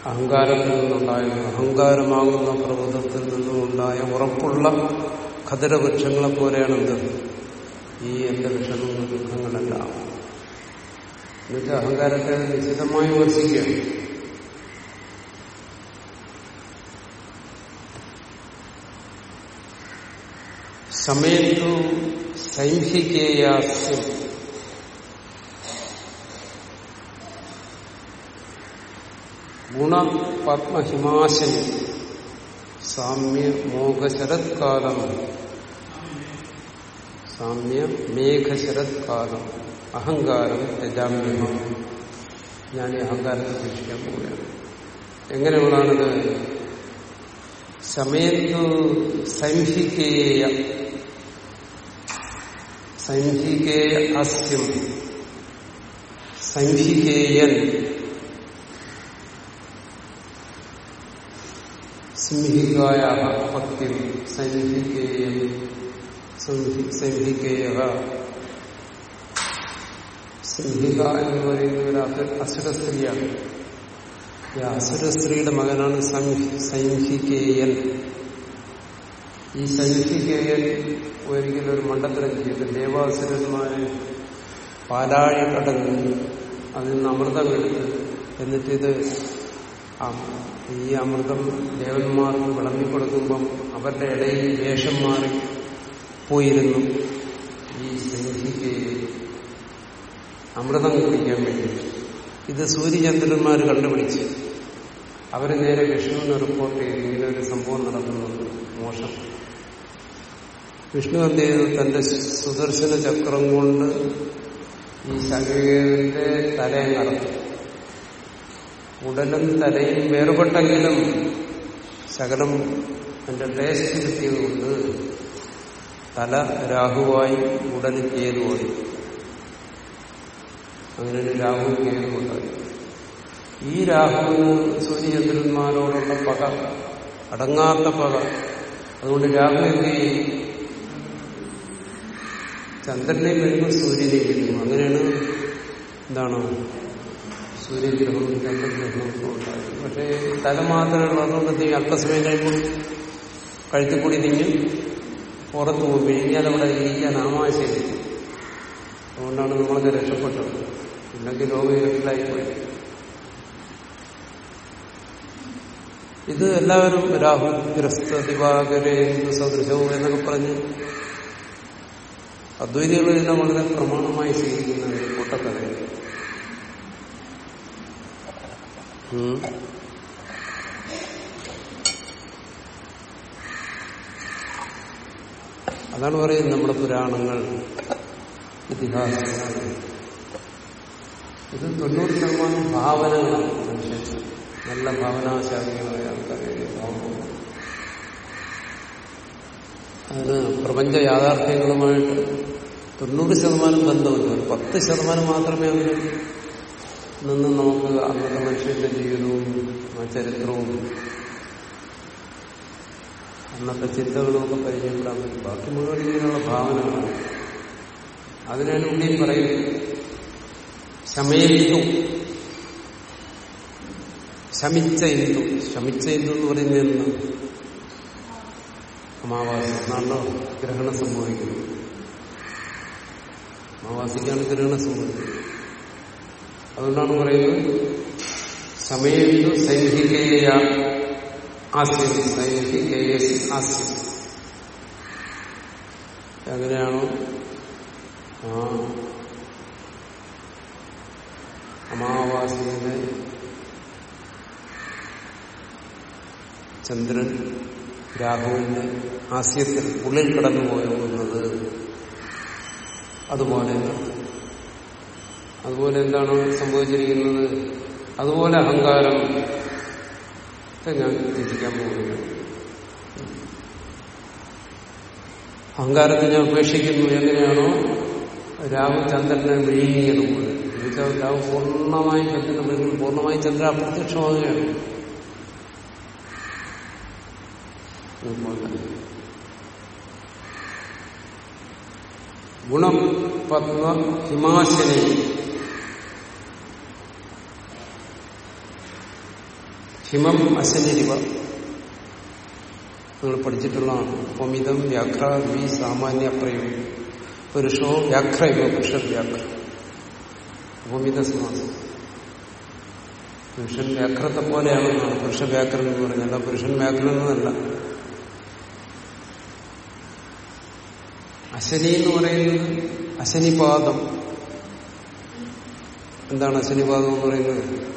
അഹങ്കാരത്തിൽ നിന്നുണ്ടായ അഹങ്കാരമാകുന്ന പ്രബോധത്തിൽ നിന്നുമുണ്ടായ ഉറപ്പുള്ള ഖദരവൃക്ഷങ്ങളെ പോലെയാണ് എന്ത് ഈ എന്റെ വിഷമങ്ങൾ ദുഃഖങ്ങളെല്ലാം. എന്നുവെച്ചാൽ അഹങ്കാരത്തെ നിശ്ചിതമായി വിമർശിക്കുകയാണ് സമയത്തു സൈംഹികേയാസ്യം. ഗുണപത്മഹിമാശയം സാമ്യ മോഘശരത്കാലം. സാമ്യ മേഘശരത്കാലം. അഹങ്കാരം രജാമ്യമാണ്. ഞാൻ ഈ അഹങ്കാരത്തെ ശിക്ഷിക്കാൻ പോവുകയാണ്. എങ്ങനെയുള്ളതാണിത്? സമയത്തു സംഹിക്കേയ സംഹിക്കേയ അസ്യം. സംഹികേയൻ. സിംഹികായ പത്യം സംഹികേയം സംഹികേയ സിംഹിക എന്ന് പറയുന്ന ഒരു അസുര സ്ത്രീയാണ്. ഈ അസുര സ്ത്രീയുടെ മകനാണ് സൈംഹികേയൻ ഈ സൈംഹികേയൻ ഒരിക്കലും ഒരു മണ്ടത്തരം ചെയ്ത്. ദേവാസുരന്മാരെ പാലാഴി കടന്ന് അതിൽ നിന്ന് അമൃതം എന്നിട്ടിത് ഈ അമൃതം ദേവന്മാർക്ക് വിളമ്പിക്കൊടുക്കുമ്പം അവരുടെ ഇടയിൽ വേഷം മാറി പോയിരുന്നു. ഈ സൈനിക്ക് അമൃതം കുടിക്കാൻ വേണ്ടി. ഇത് സൂര്യചന്ദ്രന്മാർ കണ്ടുപിടിച്ച്. അവർ നേരെ വിഷ്ണുവിന് റിപ്പോർട്ട് ചെയ്തു ഇങ്ങനെ ഒരു സംഭവം നടക്കുന്നുണ്ട് മോശം. വിഷ്ണു എന്ത് ചെയ്തു? തന്റെ സുദർശന ചക്രം കൊണ്ട് ഈ ശകേവിന്റെ തലയെ നടത്തി ഉടലും തലയും വേറുപെട്ടെങ്കിലും ശകലം എന്റെ ടേസ്റ്റ് കിട്ടിയതുകൊണ്ട് തല രാഹുവായി ഉടന് കേതുവായി അങ്ങനെ രാഹു കേതുണ്ടായി ഈ രാഹുവിന് സൂര്യചന്ദ്രന്മാരോടുള്ള പക അടങ്ങാത്ത പക അതുകൊണ്ട് രാഹു എന്ത് ചെയ്യും? ചന്ദ്രനെ വരുമ്പോൾ സൂര്യനെ വരുന്നു അങ്ങനെയാണ് എന്താണ് പക്ഷേ തല മാത്രമേ ഉള്ളൂ. അതുകൊണ്ട് അല്പസമയം കഴിയുമ്പോൾ കഴുത്തിക്കൂടി തിങ്ങി. പുറത്തു പോകും വിഴിഞ്ഞാൽ അവിടെ ഇരിക്കാൻ ആമാശയം. അതുകൊണ്ടാണ് നമ്മളൊക്കെ രക്ഷപ്പെട്ടത്. ഇല്ലെങ്കിൽ ലോകയിലായിപ്പോയി ഇത് എല്ലാവരും രാഹുൽ ഗ്രസ്ത ദിവാകരെ സദൃശവും എന്നൊക്കെ പറഞ്ഞ് അദ്വൈതികൾ ഇതിനെ വളരെ പ്രമാണമായി സ്വീകരിക്കുന്ന കൂട്ടക്കഥയാണ്. അതാണ് പറയുന്നത് നമ്മുടെ പുരാണങ്ങൾ ഇതിഹാസങ്ങൾ. ഇത് തൊണ്ണൂറ് ശതമാനം ഭാവനകളാണ് മനുഷ്യൻ നല്ല ഭാവനാശാലികളായ ആൾക്കാരെ ഭാവന അതിന് പ്രപഞ്ച യാഥാർത്ഥ്യങ്ങളുമായിട്ട് തൊണ്ണൂറ് ശതമാനം ബന്ധമില്ല ഒരു പത്ത് ശതമാനം മാത്രമേ അതിന് നിന്ന് നമുക്ക് അന്നത്തെ മനുഷ്യന്റെ ജീവിതവും ആ ചരിത്രവും അന്നത്തെ ചിന്തകളും ഒക്കെ പരിചയപ്പെടാൻ പറ്റും. ബാക്കി മുഴുവൻ ഇങ്ങനെയുള്ള ഭാവനകളാണ്. അതിനാണ് ഉള്ളിൽ പറയുന്നത് ശമയന്തു. ശമിച്ച ഇന്ദു ശമിച്ച ഇന്ദു എന്ന് പറയുന്നത് എന്ന് അമാവാസി. എന്നാണല്ലോ ഗ്രഹണം സംഭവിക്കുന്നത്. അമാവാസിക്കാണ് ഗ്രഹണം സംഭവിക്കുന്നത്. അതുകൊണ്ടാണ് പറയുന്നത് സമയത്തു സൈനികേയ ആസ്യം സൈഹികേയ ആസ്യം എങ്ങനെയാണോ? ആ അമാവാസിയുടെ ചന്ദ്രൻ രാഹുവിന്റെ ആസ്യത്തിൽ ഉള്ളിൽ കടന്നു പോയത് അതുപോലെ അതുപോലെ എന്താണ് സംഭവിച്ചിരിക്കുന്നത്? അതുപോലെ അഹങ്കാരം. ഞാൻ ചിന്തിക്കാൻ പോകുകയാണ് അഹങ്കാരത്തെ ഞാൻ ഉപേക്ഷിക്കുന്നു. എങ്ങനെയാണോ? രാഹു ചന്ദ്രനെ വിഴുങ്ങിയതുപോലെ എന്നുവെച്ചാൽ രാവ് പൂർണമായി ചന്ദ്രനെ വിഴുങ്ങി പൂർണമായി ചന്ദ്രൻ അപ്രത്യക്ഷമാവുകയാണ്. ഗുണം പത്മ ഹിമാശനി. ഹിമം അശനിരിവ നിങ്ങൾ പഠിച്ചിട്ടുള്ളതാണ് ഒമിതം വ്യാഘ്ര വി സാമാന്യ പ്രയോഗം പുരുഷോ വ്യാഘ്ര ഇവ പുരുഷ വ്യാഘ്ര. ഉപമിത സമാസം പുരുഷൻ വ്യാഘ്രത്തെ പോലെയാണെന്നാണ്. പുരുഷ വ്യാഘ്രൻ എന്ന് പറഞ്ഞല്ല പുരുഷൻ വ്യാഘ്രൻ എന്നല്ല. അശനി എന്ന് പറയുന്നത് അശനിപാദം. എന്താണ് അശനിപാദം എന്ന് പറയുന്നത്?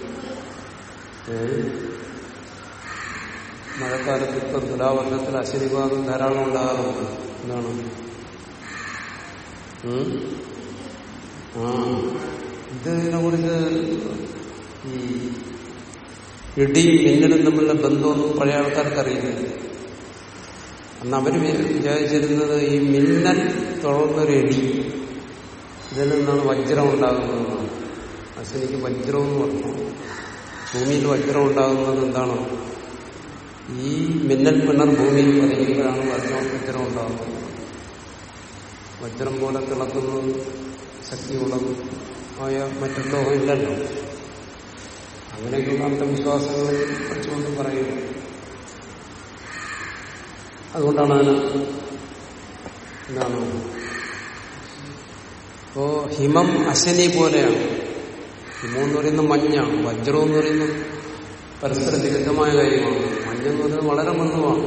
മഴക്കാലത്ത് ഇപ്പം തുലാവർഷത്തിൽ അശനിപാതം ധാരാളം ഉണ്ടാകാറുണ്ട്. എന്താണ്? ആ. ഇതിനെ കുറിച്ച് ഈ ഇടിയും മിന്നലും തമ്മിലുള്ള ബന്ധമൊന്നും പഴയ ആൾക്കാർക്ക് അറിയില്ല അന്ന് അവർ വിചാരിച്ചിരുന്നത് ഈ മിന്നൽ തുടർന്നൊരു ഇടി ഇതിൽ നിന്നാണ് വജ്രം ഉണ്ടാകുന്നതെന്നാണ് അശ്വനിക്ക് വജ്രം എന്ന് പറഞ്ഞു. ഭൂമിയിൽ വജ്രം ഉണ്ടാകുന്നത് എന്താണ്? ഈ മിന്നൽ പിണർ ഭൂമിയിൽ പതിയുമ്പോഴാണ് വജ്രം വജ്രം ഉണ്ടാകുന്നത് വജ്രം പോലെ തിളക്കുന്നത് ശക്തിയുള്ളത് ആയ മറ്റുള്ളവ ഇല്ലല്ലോ അങ്ങനെയൊക്കെയുള്ള അന്ധവിശ്വാസങ്ങൾ ഒന്നും പറയുന്നു. അതുകൊണ്ടാണ് അതിന് എന്താണ്? ഇപ്പോ ഹിമം അശനി പോലെയാണ്. ഹിമം എന്ന് പറയുന്നത് മഞ്ഞാണ്. വജ്രം എന്ന് പറയുന്നത് പരസ്പര വിരുദ്ധമായ കാര്യമാണ്. മഞ്ഞെന്ന് പറയുന്നത് വളരെ മന്ദമാണ്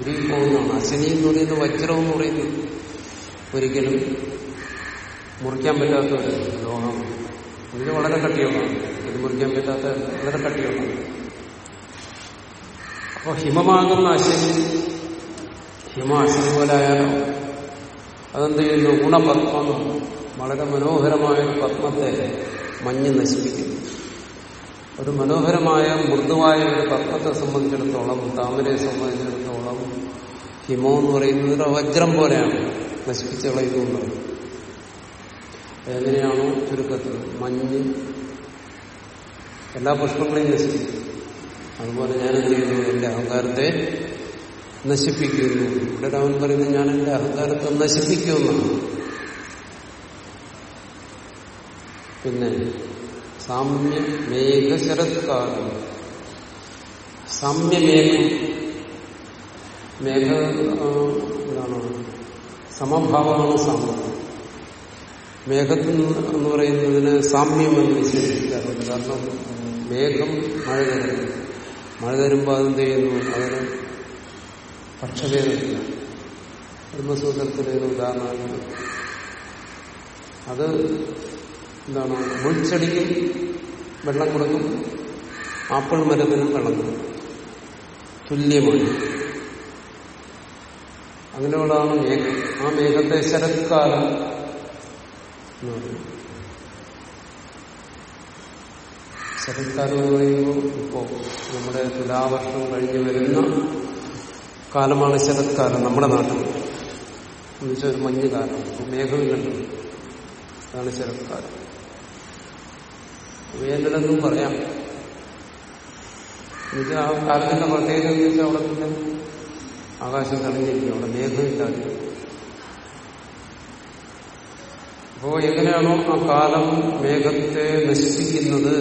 ഉരുകി പോകുന്നതാണ്. അശനി എന്ന് പറയുന്നത് വജ്രം എന്ന് പറയുന്നത് ഒരിക്കലും മുറിക്കാൻ പറ്റാത്ത ഒരു ലോഹം ഇതിന് വളരെ കട്ടിയുള്ളതാണ്. ഇത് മുറിക്കാൻ പറ്റാത്ത വളരെ കട്ടിയുള്ളതാണ്. അപ്പോൾ ഹിമമാകുന്ന അശനി ഹിമ അശനി പോലെ ആയാലോ അതെന്ത് ചെയ്യുന്നു? ഗുണപത്മം വളരെ മനോഹരമായ ഒരു പത്മത്തെ മഞ്ഞ് നശിപ്പിക്കുന്നു. ഒരു മനോഹരമായ മൃദുവായ ഒരു പത്മത്തെ സംബന്ധിച്ചിടത്തോളം താമരയെ സംബന്ധിച്ചിടത്തോളം ഹിമോ എന്ന് പറയുന്നത് ഒരു വജ്രം പോലെയാണ് നശിപ്പിച്ച് കളയുന്നത്. എങ്ങനെയാണോ ചുരുക്കത്തിൽ മഞ്ഞ് എല്ലാ പുഷ്പങ്ങളെയും നശിപ്പിക്കും. അതുപോലെ ഞാൻ എന്ത് ചെയ്യുന്നു എന്റെ അഹങ്കാരത്തെ നശിപ്പിക്കുന്നു. ഇവിടെ രാമൻ പറയുന്നത് ഞാൻ എന്റെ അഹങ്കാരത്തെ നശിപ്പിക്കുമെന്നാണ്. പിന്നെ സാമ്യ മേഘ ശരത്കാലം സാമ്യമേഘം. മേഘ എന്താണ്? സമഭാവമാണ് സാമ്യം. മേഘത്തിൽ എന്ന് പറയുന്നതിന് സാമ്യം എന്ന് വിശേഷിക്കാറുണ്ട് കാരണം മേഘം മഴ തരുന്നു. മഴ തരുമ്പോൾ അതെന്ത് ചെയ്യുന്നു അതിന് പക്ഷഭേദമില്ല ബ്രഹ്മസൂത്രത്തിലൊരു ഉദാഹരണമാണ്. അത് എന്താണ്? മുൾച്ചെടിക്കും വെള്ളം കൊടുക്കും ആപ്പിൾ മരത്തിനും വെള്ളം കൊടുക്കും. തുല്യമാണ്. അങ്ങനെയുള്ളതാണ് മേഘം. ആ മേഘത്തെ ശരത്കാലം എന്ന് പറയും. ശരത്കാലം എന്ന് പറയുമ്പോൾ ഇപ്പോ നമ്മുടെ തുലാവർഷം കഴിഞ്ഞ് വരുന്ന കാലമാണ് ശരത്കാലം നമ്മുടെ നാട്ടിൽ. എന്നുവെച്ചാൽ ഒരു മഞ്ഞുകാലം. മേഘമില്ലല്ലോ അതാണ് ശരത്കാലം. വേനലെന്നും പറയാം. എന്നുവെച്ചാൽ ആ കാലത്തിന്റെ പ്രത്യേകത എന്ന് വെച്ചാൽ അവിടെ പിന്നെ ആകാശം തെളിഞ്ഞിരിക്കും അവിടെ മേഘമില്ലാതെ. അപ്പോ എങ്ങനെയാണോ ആ കാലം മേഘത്തെ നശിപ്പിക്കുന്നത്?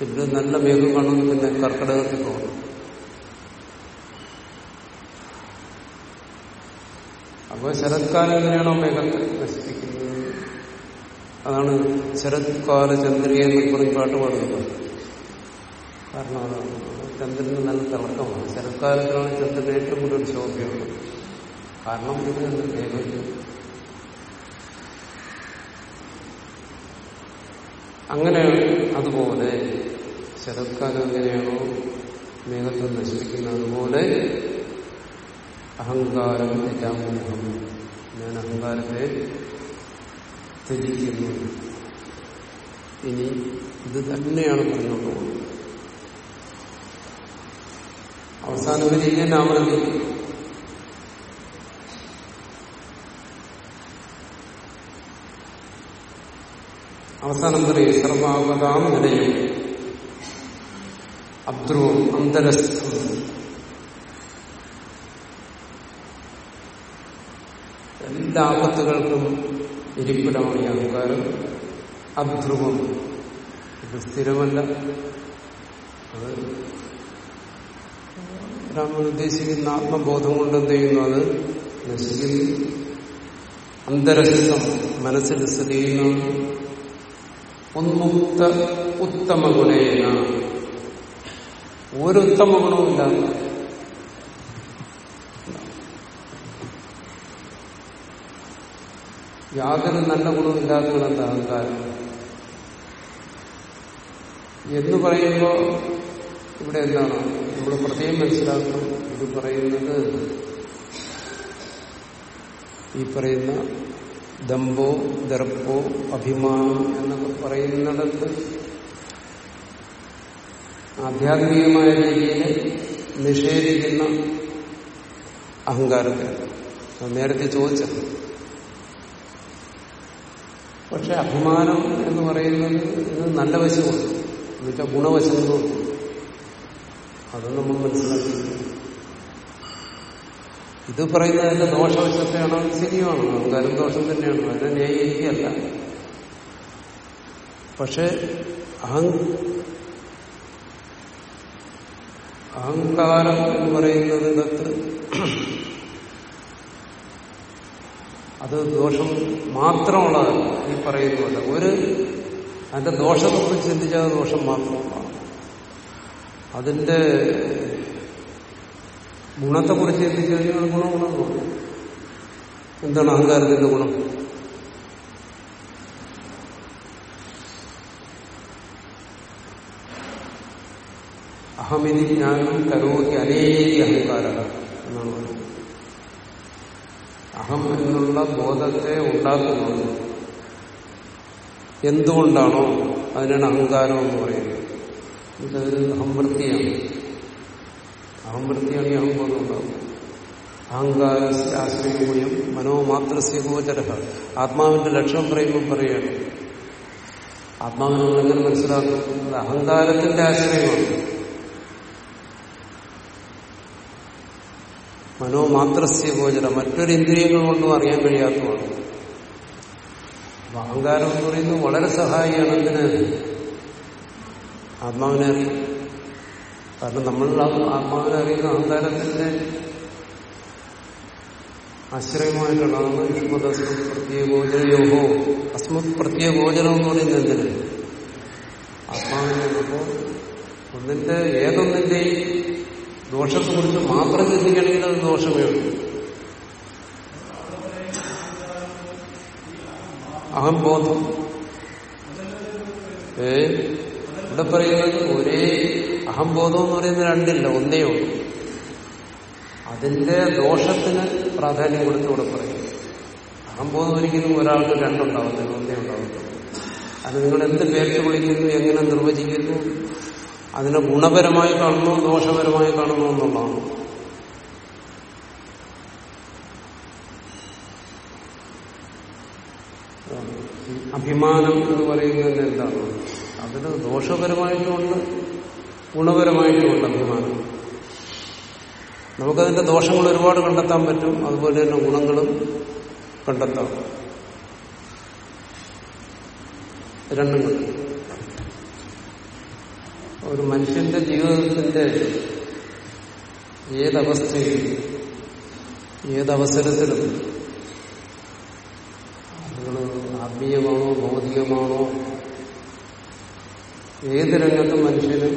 പിന്നെ നല്ല മേഘം കാണുമെന്ന് പിന്നെ കർക്കിടകത്തിൽ പോകണം അപ്പോൾ ശരത്കാലം എങ്ങനെയാണോ മേഘത്തെ നശിപ്പിക്കുന്നത്? അതാണ് ശരത്കാല ചന്ദ്രിക എന്ന് പറഞ്ഞ് പാട്ട് പാടുന്നത്. കാരണം അതാണ് ചന്ദ്രന് നല്ല തിളക്കമാണ്. ശരത്കാലത്തിലാണ് ചന്ദ്രന് ഏറ്റവും കൂടുതൽ ശോഭയുള്ളത് കാരണം ഇത് ദേവന് അങ്ങനെയാണ് അതുപോലെ ശരത്കാലം എങ്ങനെയാണോ മേഘത്തെ നശിപ്പിക്കുന്നത്? അതുപോലെ അഹങ്കാരം തെറ്റാമുഖം ഞാൻ അഹങ്കാരത്തെ ത്യജിക്കുന്നു ഇനി ഇത് തന്നെയാണ് പറഞ്ഞുകൊണ്ട് പോകുന്നത്. അവസാനം വരെ ഇങ്ങനെ ആവർത്തി അവസാനം പറയും സർവാപതാം നിലയും അബ്ദ്രുവം അന്തരസ്ഥം. എല്ലാ ആപത്തുകൾക്കും ഇരിപ്പിടമാണ് ഈ അഹങ്കാരം. അധ്രുവം ഇത് സ്ഥിരമല്ല. അത് രാമൻ ഉദ്ദേശിക്കുന്ന ആത്മബോധം കൊണ്ട് എന്ത് ചെയ്യുന്നു അത്? നശിക്കുന്നു അന്തരസ്ഥം. മനസ്സിൽ സ്ഥിതി ചെയ്യുന്നു. ഉന്മുക്ത ഉത്തമ ഗുണേന ഒരു ഉത്തമ ഗുണവുമില്ലാത്ത യാതൊരു നല്ല ഗുണവും ഇല്ലാത്തവരെന്ത് അഹങ്കാരം. എന്ന് പറയുമ്പോൾ ഇവിടെ എന്താണ്? നമ്മൾ പ്രത്യേകം മനസ്സിലാക്കണം. ഇത് പറയുന്നത് ഈ പറയുന്ന ദമ്പോ ദർപ്പോ അഭിമാനം എന്നൊക്കെ പറയുന്നിടത്ത് ആധ്യാത്മികമായ രീതിയിൽ നിഷേധിക്കുന്ന അഹങ്കാരത്തെ. നേരത്തെ ചോദിച്ചത് പക്ഷെ അഭിമാനം എന്ന് പറയുന്നത് ഇത് നല്ല വശമാണ്. എന്നുവെച്ചാൽ ഗുണവശങ്ങളും അത് നമ്മൾ മനസ്സിലാക്കി ഇത് പറയുന്നതിന്റെ ദോഷവശത്തെയാണോ? ശരിയാണ്? അഹങ്കാരം ദോഷം തന്നെയാണ്? അതിനെ ന്യായീകരിക്കുകയല്ല. പക്ഷെ അഹം അഹങ്കാരം എന്ന് പറയുന്നതിനകത്ത് അത് ദോഷം മാത്രമുള്ളതല്ല ഈ പറയുന്നതല്ല ഒരു അതിന്റെ ദോഷത്തെക്കുറിച്ച് ചിന്തിച്ചാൽ ദോഷം മാത്രമുള്ളതാണ് അതിന്റെ ഗുണത്തെക്കുറിച്ച് ചിന്തിച്ചു കഴിഞ്ഞാൽ ഗുണം ഗുണം എന്താണ് അഹങ്കാരത്തിന്റെ ഗുണം? അഹമിതി ജ്ഞാനം കരോതി അനേകി അഹങ്കാര എന്നാണ് പറയുന്നത്. അഹം എന്നുള്ള ബോധത്തെ ഉണ്ടാക്കുന്നത്. എന്തുകൊണ്ടാണോ അതിനാണ് അഹങ്കാരം എന്ന് പറയുന്നത്. അതൊരു അഹംവൃത്തിയാണ്. അഹംവൃത്തിയാണ് ഈ അഹംബോധം ഉണ്ടാകുന്നത്. അഹങ്കാര ആശ്രയിക്കുകയും മനോമാത്രസ്യ ഗോചര. ആത്മാവിന്റെ ലക്ഷണം പറയുമ്പോൾ പറയുകയാണ്. ആത്മാവിനെ നമ്മൾ എങ്ങനെ മനസ്സിലാക്കുന്നത് അഹങ്കാരത്തിന്റെ ആശ്രയമാണ്. മനോമാത്രസ്യ ഗോചര മറ്റൊരു ഇന്ദ്രിയങ്ങൾ കൊണ്ടും അറിയാൻ കഴിയാത്തതാണ്. അപ്പൊ അഹങ്കാരം എന്ന് പറയുന്നത് വളരെ സഹായിയാണ് എന്തിന്? ആത്മാവിനെ അറിയും കാരണം നമ്മൾ ആത്മാവിനെ അറിയുന്ന അഹങ്കാരത്തിന്റെ ആശ്രയമായിട്ടാണ് അതാണ് യുഷ്മത് പ്രത്യേക ഗോചരയോഹോ. അസ്മത് പ്രത്യേകോചരം എന്ന് പറയുന്നത് എന്തിനാണ് ആത്മാവിനെ ഒന്നിന്റെ ഏതൊന്നിന്റെയും ദോഷത്തെ കുറിച്ച് മാത്രം ചിന്തിക്കണമെങ്കിൽ അത് ദോഷമേ ഉള്ളൂ. അഹംബോധം ഏ? ഇവിടെ പറയുന്നത് ഒരേ അഹംബോധം എന്ന് പറയുന്ന രണ്ടില്ല ഒന്നേ ഉള്ളൂ. അതിന്റെ ദോഷത്തിന് പ്രാധാന്യം കൊടുത്ത് ഇവിടെ പറയും. അഹംബോധം ഒരിക്കലും ഒരാൾക്ക് രണ്ടുണ്ടാവത്തില്ല ഒന്നേ ഉണ്ടാവത്തില്ല അത് നിങ്ങൾ എന്ത് പേരിട്ട് വിളിക്കുന്നു എങ്ങനെ നിർവചിക്കുന്നു അതിനെ ഗുണപരമായി കാണുന്നു ദോഷപരമായി കാണുന്നു എന്നുള്ളതാണ്. അഭിമാനം എന്ന് പറയുന്നത് എന്താണ്? അതിന് ദോഷപരമായിട്ടുമുണ്ട് ഗുണപരമായിട്ടുമുണ്ട് അഭിമാനം. നമുക്കതിന്റെ ദോഷങ്ങൾ ഒരുപാട് കണ്ടെത്താൻ പറ്റും അതുപോലെ തന്നെ ഗുണങ്ങളും കണ്ടെത്താം. രണ്ടും കിട്ടും ഒരു മനുഷ്യന്റെ ജീവിതത്തിന്റെ ഏതവസ്ഥയിൽ ഏതവസരത്തിലും നിങ്ങൾ ആത്മീയമാണോ ഭൗതികമാണോ ഏത് രംഗത്തും മനുഷ്യന്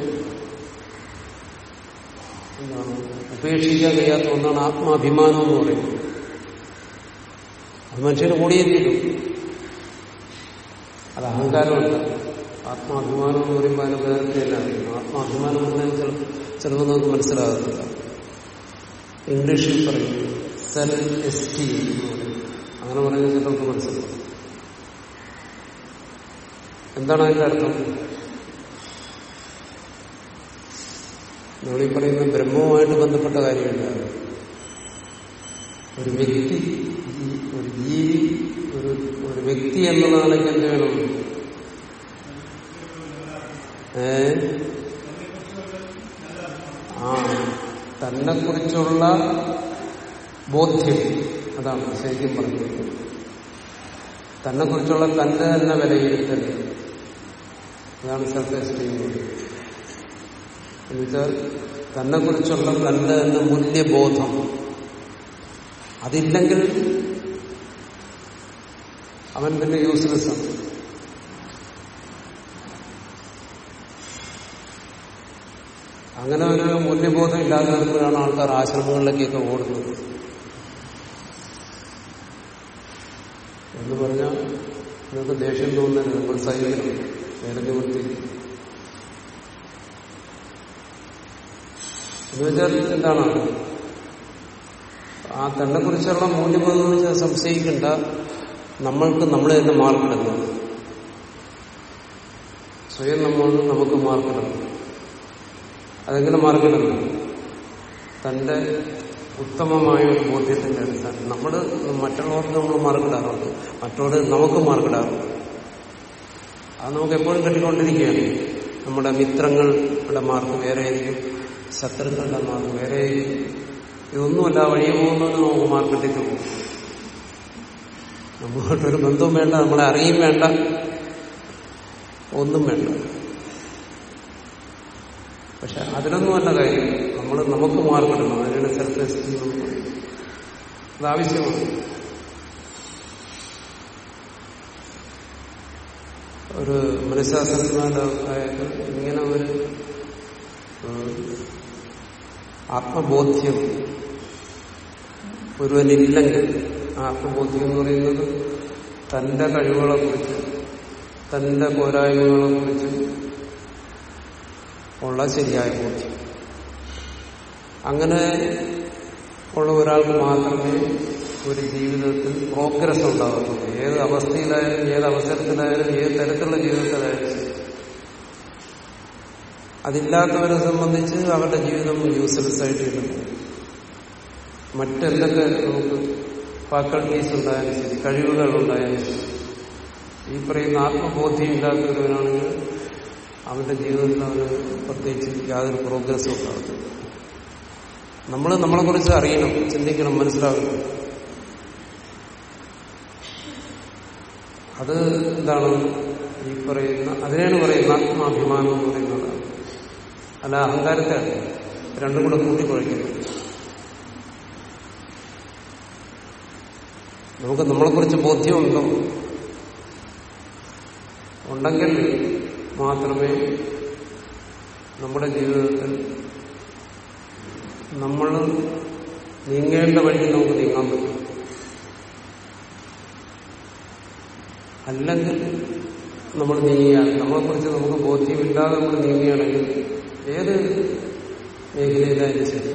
എന്താണ് ഉപേക്ഷിക്കാൻ കഴിയാത്ത ഒന്നാണ് ആത്മാഭിമാനം എന്ന് പറയുന്നത്. അത് മനുഷ്യന് കൂടിയേ തീരും അത് അഹങ്കാരമല്ല. ആത്മാഭിമാനം എന്ന് പറയുമ്പോൾ അതിന് അറിയുന്നു ആത്മാഭിമാനം പറഞ്ഞാൽ ചിലപ്പോൾ നമുക്ക് മനസ്സിലാകത്തില്ല. ഇംഗ്ലീഷിൽ പറയും സെൽഫ് എസ്റ്റീം എന്ന് പറയും. അങ്ങനെ പറയുന്നത് ചിലർക്ക് മനസ്സിലാവും. എന്താണ് അതിന്റെ അർത്ഥം? നമ്മളീ പറയുന്ന ബ്രഹ്മവുമായിട്ട് ബന്ധപ്പെട്ട കാര്യമില്ല. ഒരു വ്യക്തി ഒരു ജീവി ഒരു ഒരു വ്യക്തി എന്നതാണെങ്കിൽ എന്ത് വേണം ഏ? ആ തന്നെ കുറിച്ചുള്ള ബോധ്യം. അതാണ് ശരിക്കും പറഞ്ഞത്. തന്നെ കുറിച്ചുള്ള തന്റെ തന്നെ വിലയിരുത്തൽ. അതാണ് സർഫേസ് ചെയ്യുന്നത് എന്നുവെച്ചാൽ തന്നെ കുറിച്ചുള്ള തന്റെ തന്നെ മൂല്യബോധം. അതില്ലെങ്കിൽ അവൻ പിന്നെ യൂസ്ലെസ് ആണ്. അങ്ങനെ ഒരു മൂല്യബോധം ഇല്ലാതെ വരുമ്പോഴാണ് ആൾക്കാർ ആശ്രമങ്ങളിലേക്കൊക്കെ ഓടുന്നത്. എന്ന് പറഞ്ഞാൽ നിങ്ങൾക്ക് ദേഷ്യം തോന്നുന്നില്ല നമ്മൾ സഹിക്കണം വേറെ എന്ന് വെച്ചാൽ എന്താണ്? ആ തന്നെ കുറിച്ചുള്ള മൂല്യബോധം എന്ന് വെച്ചാൽ സംശയിക്കേണ്ട നമ്മൾക്ക് നമ്മൾ തന്നെ മാർക്കിടുന്നത്. സ്വയം നമ്മൾ നമുക്ക് മാർക്കിടുന്നു അതെങ്ങനെ മാർഗമില്ല തന്റെ ഉത്തമമായ ഒരു ബോധ്യത്തിന്റെ അടിസ്ഥാനം. നമ്മൾ മറ്റുള്ളവർക്ക് നമ്മൾ മാർക്കിടാറുണ്ട് മറ്റുള്ളവർ നമുക്ക് മാർക്കിടാറുണ്ട് അത് നമുക്ക് എപ്പോഴും കിട്ടിക്കൊണ്ടിരിക്കുകയാണ്. നമ്മുടെ മിത്രങ്ങളുടെ മാർക്ക് വേറെ ആയിരിക്കും ശത്രുക്കളുടെ മാർക്ക് വേറെ ആയിരിക്കും ഇതൊന്നുമല്ല വഴിയെ പോകുന്നതിന് നമുക്ക് മാർക്ക് പോകും നമ്മളോട്ടൊരു ബന്ധവും വേണ്ട നമ്മളെ അറിയും വേണ്ട. ഒന്നും വേണ്ട. പക്ഷെ അതിനൊന്നുമല്ല കാര്യം. നമ്മൾ നമുക്ക് മാർക്കിടണം അതിനാണ് സെൽഫ് എസ്റ്റീം അത് ആവശ്യമാണ്. ഒരു മനഃശാസ്ത്രജ്ഞന്റെ അഭിപ്രായത്തിൽ ഇങ്ങനെ ഒരു ആത്മബോധ്യം ഒരുവനില്ലെങ്കിൽ ആത്മബോധ്യം എന്ന് പറയുന്നത് തന്റെ കഴിവുകളെക്കുറിച്ച് തന്റെ പോരായ്മകളെ കുറിച്ച് ഉള്ള ശരിയായ ബോധ്യം അങ്ങനെ ഉള്ള ഒരാൾക്ക് മാത്രമേ ഒരു ജീവിതത്തിൽ പ്രോഗ്രസ് ഉണ്ടാകത്തുള്ളൂ. ഏത് അവസ്ഥയിലായാലും ഏത് അവസരത്തിലായാലും ഏത് തരത്തിലുള്ള ജീവിതത്തിലായാലും അതില്ലാത്തവരെ സംബന്ധിച്ച് അവരുടെ ജീവിതം യൂസ്ലെസ് ആയിട്ട് കിട്ടുന്നു മറ്റെന്തൊക്കെ നമുക്ക് ഫാക്കൾട്ടീസ് ഉണ്ടായാലും ശരി കഴിവുകൾ ഉണ്ടായാലും ശരി. ഈ പറയുന്ന ആത്മബോധ്യം ഇല്ലാത്തവരാണെങ്കിൽ അവന്റെ ജീവിതത്തിൽ അവന് പ്രത്യേകിച്ച് യാതൊരു പ്രോഗ്രസ്സും ഉണ്ടാകത്തില്ല നമ്മൾ നമ്മളെ കുറിച്ച് അറിയണം ചിന്തിക്കണം മനസ്സിലാക്കണം. അത് എന്താണ് ഈ പറയുന്ന അതിനാണ് പറയുന്ന ആത്മാഭിമാനം എന്ന് പറയുന്നത്. അല്ല അഹങ്കാരത്തെ. രണ്ടും കൂടെ കൂട്ടിക്കൊഴിക്കുന്നു നമുക്ക് നമ്മളെക്കുറിച്ച് ബോധ്യമുണ്ടോ? ഉണ്ടെങ്കിൽ മാത്രമേ നമ്മുടെ ജീവിതത്തിൽ നമ്മൾ നീങ്ങേണ്ട വഴി നമുക്ക് നീങ്ങാൻ പറ്റും. അല്ലെങ്കിൽ നമ്മൾ നീങ്ങിയാണ് നമ്മളെക്കുറിച്ച് നമുക്ക് ബോധ്യമില്ലാതെ നമ്മൾ നീങ്ങുകയാണെങ്കിൽ ഏത് മേഖലയിലായാലും ശരി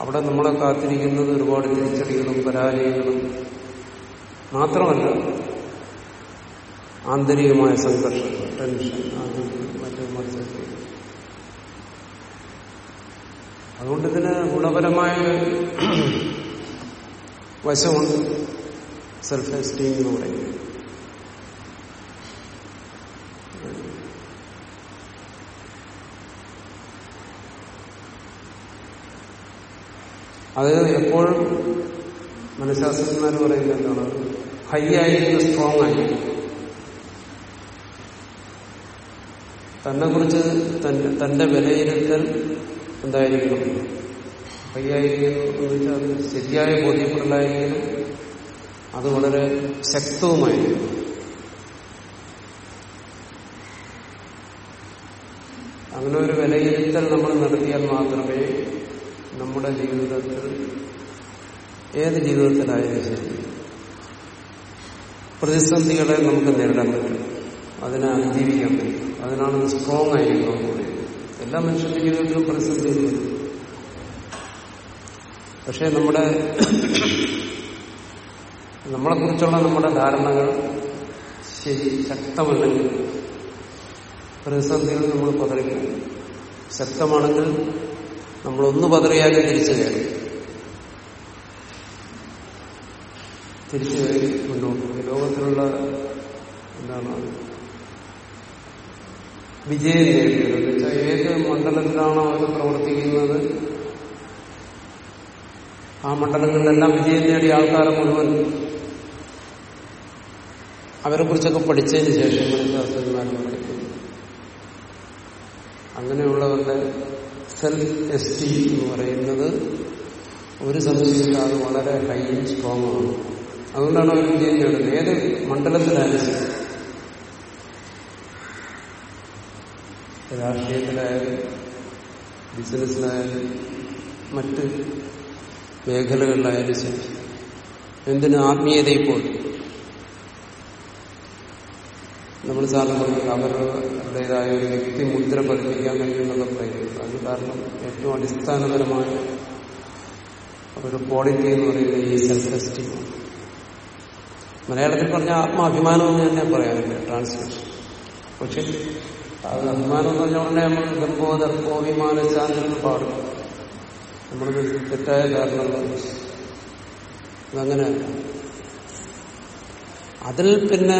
അവിടെ നമ്മളെ കാത്തിരിക്കുന്നത് ഒരുപാട് തിരിച്ചടികളും പരാജയങ്ങളും മാത്രമല്ല ആന്തരികമായ സംഘർഷം ടെൻഷൻ അത് മറ്റു മറിച്ചൊക്കെ അതുകൊണ്ട് ഇതിന് ഗുണപരമായ വശമുണ്ട് സെൽഫ് എസ്റ്റീം എന്ന് പറയുന്നത്. അത് എപ്പോഴും മനഃശാസ്ത്രജ്ഞന്മാർ പറയുന്നത് എന്താണ്? ഹൈ ആയിരിക്കും സ്ട്രോങ് ആയിരിക്കും. തന്നെ കുറിച്ച് തന്റെ വിലയിരുത്തൽ എന്തായിരിക്കണം? വയ്യായിരിക്കുന്നു എന്ന് വെച്ചാൽ അത് ശരിയായ ബോധ്യപ്പെടലായിരിക്കണം. അത് വളരെ ശക്തവുമായിരിക്കും അങ്ങനെ ഒരു വിലയിരുത്തൽ നമ്മൾ നടത്തിയാൽ മാത്രമേ നമ്മുടെ ജീവിതത്തിൽ ഏത് ജീവിതത്തിലായാലും ശരി. പ്രതിസന്ധികളെ നമുക്ക് നേരിടാൻ പറ്റും. അതിനെ അതിജീവിക്കാൻ പറ്റും. അതിനാണ് സ്ട്രോങ് ആയിരിക്കണം എന്ന് എല്ലാ മനുഷ്യന്റെ ജീവിതത്തിലും പ്രതിസന്ധി പക്ഷെ നമ്മുടെ നമ്മളെക്കുറിച്ചുള്ള നമ്മുടെ ധാരണകൾ ശരി ശക്തമല്ലെങ്കിൽ പ്രതിസന്ധികൾ നമ്മൾ പതറിക്കും. ശക്തമാണെങ്കിൽ നമ്മളൊന്ന് പതറിയാലും തിരിച്ചു കയറി. തിരിച്ചു കയറി മുന്നോട്ട് ലോകത്തിലുള്ള എന്താണ് വിജയം നേടിയത് വെച്ചാൽ ഏത് മണ്ഡലത്തിലാണോ അവർ പ്രവർത്തിക്കുന്നത് ആ മണ്ഡലങ്ങളിലെല്ലാം വിജയം നേടിയ ആൾക്കാരെ മുഴുവൻ അവരെ കുറിച്ചൊക്കെ പഠിച്ചതിന് ശേഷം മനഃശാസ്ത്രജ്ഞന്മാർ പഠിക്കുന്നു. അങ്ങനെയുള്ളവരുടെ സെൽഫ് എസ്റ്റീം എന്ന് പറയുന്നത് ഒരു സംശയമില്ല അത് വളരെ ഹൈയും സ്ട്രോങ് ആണ്. അതുകൊണ്ടാണ് അവർ വിജയം നേടുന്നത്. ഏത് മണ്ഡലത്തിലായാലും രാഷ്ട്രീയത്തിലായാലും ബിസിനസ്സിലായാലും മറ്റ് മേഖലകളിലായാലും ശരി. എന്തിന് ആത്മീയതയെ പോലും. നമ്മൾ പറയും അവരുടേതായ ഒരു വ്യക്തി മുദ്ര പതിപ്പിക്കാൻ കഴിയുമെന്നൊക്കെ പറയുന്നത് അത് കാരണം ഏറ്റവും അടിസ്ഥാനപരമായ ഒരു ക്വാളിറ്റി എന്ന് പറയുന്നത് ഈ സെൽഫ് എസ്റ്റീം മലയാളത്തിൽ പറഞ്ഞ ആത്മാഭിമാനം എന്ന് തന്നെ പറയാനുണ്ട് ട്രാൻസ്ലേഷൻ പക്ഷെ അത് അഭിമാനം എന്ന് പറഞ്ഞ ഉടനെ നമ്മൾ ഗംഭോദർപ്പോ അഭിമാനശാന്തി പാടും. നമ്മൾ തെറ്റായ കാരണങ്ങൾ അങ്ങനെ അതിൽ പിന്നെ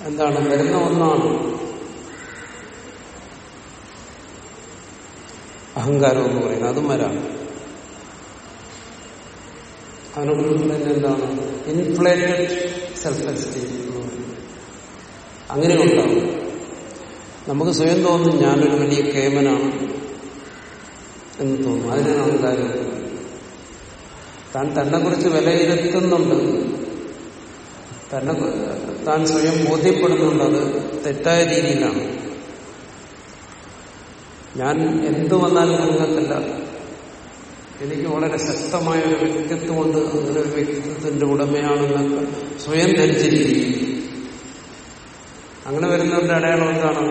എന്താണ്? വരുന്ന ഒന്നാണ് അഹങ്കാരം എന്ന് പറയുന്നത്. അതും വരാം. അതിനെക്കുറിച്ച് തന്നെ എന്താണ്? ഇൻഫ്ലേറ്റഡ് സെൽഫ് എസ്റ്റീം അങ്ങനെയുണ്ടാവും. നമുക്ക് സ്വയം തോന്നും ഞാനൊരു വലിയ കേമനാണ് എന്ന് തോന്നും അതിനാണ് അഹങ്കാരം താൻ തന്നെ കുറിച്ച് വിലയിരുത്തുന്നുണ്ട്. തന്നെ താൻ സ്വയം ബോധ്യപ്പെടുന്നുണ്ട് അത് തെറ്റായ രീതിയിലാണ്. ഞാൻ എന്തു വന്നാലും നിങ്ങൾക്കില്ല എനിക്ക് വളരെ ശക്തമായ ഒരു വ്യക്തിത്വമുണ്ട്. അങ്ങനെ ഒരു വ്യക്തിത്വത്തിന്റെ ഉടമയാണെന്നൊക്കെ സ്വയം ധരിച്ചിരിക്കും അങ്ങനെ വരുന്നവരുടെ അടയാളം എന്താണ്?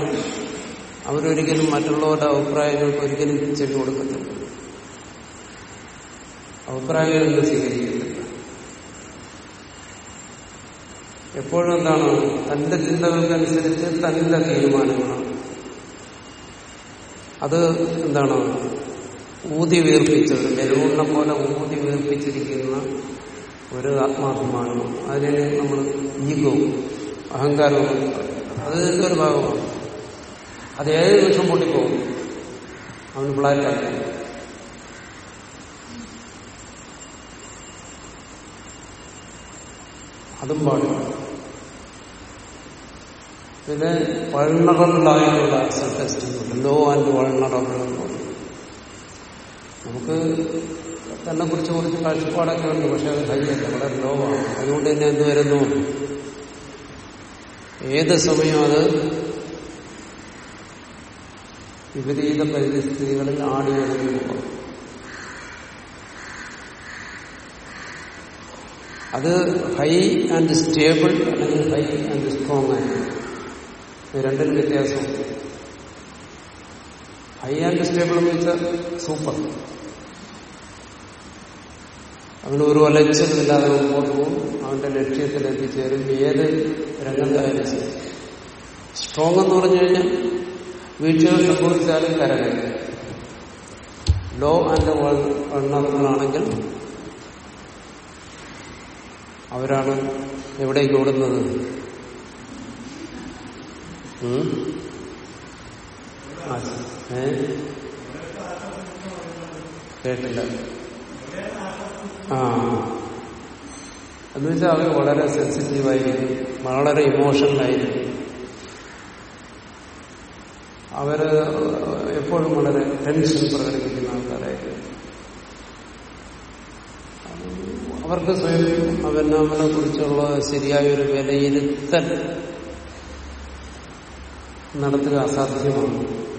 അവരൊരിക്കലും മറ്റുള്ളവരുടെ അഭിപ്രായങ്ങൾക്ക് ഒരിക്കലും ചെവി കൊടുക്കത്തില്ല. അഭിപ്രായങ്ങളൊന്നും സ്വീകരിക്കത്തില്ല. എപ്പോഴും എന്താണ്? തന്റെ ചിന്തകൾക്കനുസരിച്ച് തന്റെ തീരുമാനങ്ങളാണ്. അത് എന്താണ്? ഊതി വീർപ്പിച്ചത് ബലൂണിനെ പോലെ ഊതി വീർപ്പിച്ചിരിക്കുന്ന ഒരു ആത്മാഭിമാനമാണ് അതിനെ നമ്മൾ ഈഗോ അഹങ്കാരം അത് ഇതിന്റെ ഒരു ഭാഗമാണ്. അത് ഏത് നിമിഷം പൊട്ടിപ്പോകും. അവന് പിള്ളേരില്ല അതും പാടില്ല. പിന്നെ വൾണറബിളായിട്ടുള്ള എസ്റ്റീം ലോ ആൻഡ് വൾണറബിൾ എന്ന് നമുക്ക് തന്നെ കുറിച്ച് കുറച്ച് കാഴ്ചപ്പാടൊക്കെ ഉണ്ട് പക്ഷെ അത് ഹൈയല്ല വളരെ ലോ ആണ്. അതുകൊണ്ട് തന്നെ എന്ത് വരുന്നു? ഏത് സമയം അത് വിപരീത പരിസ്ഥിതികളിൽ ആടി വരുന്നു അത് ഹൈ ആൻഡ് സ്റ്റേബിൾ അല്ലെങ്കിൽ ഹൈ ആൻഡ് സ്ട്രോങ് ആയിരിക്കും. രണ്ടിനും വ്യത്യാസം ഹൈ ആൻഡ് സ്റ്റേബിൾ എന്ന് വെച്ചാൽ സൂപ്പർ. അവന് ഒരു ഒലച്ചതുമില്ലാതെ മുമ്പോട്ട് പോകും. അവന്റെ ലക്ഷ്യത്തിൽ എത്തിച്ചേരും ഏത് രംഗത്തായാലും ശരി. സ്ട്രോങ് എന്ന് പറഞ്ഞു കഴിഞ്ഞാൽ വീഴ്ചകൾ സംഭവിച്ചാലും കരകയറും ലോ ആൻഡ് വണ്ണറുകളാണെങ്കിൽ അവരാണ് എവിടേക്ക് ഓടുന്നത്? കേട്ടില്ല. ആ. എന്ന് വെച്ചാൽ അവർ വളരെ സെൻസിറ്റീവായിരിക്കും വളരെ ഇമോഷണലായിരിക്കും അവർ എപ്പോഴും വളരെ ടെൻഷൻ പ്രകടിപ്പിക്കുന്ന ആൾക്കാരായിരിക്കും. അവർക്ക് സ്വയം അവനവനെ കുറിച്ചുള്ള ശരിയായൊരു വിലയിരുത്തൽ നടത്തുക അസാധ്യമാണ്.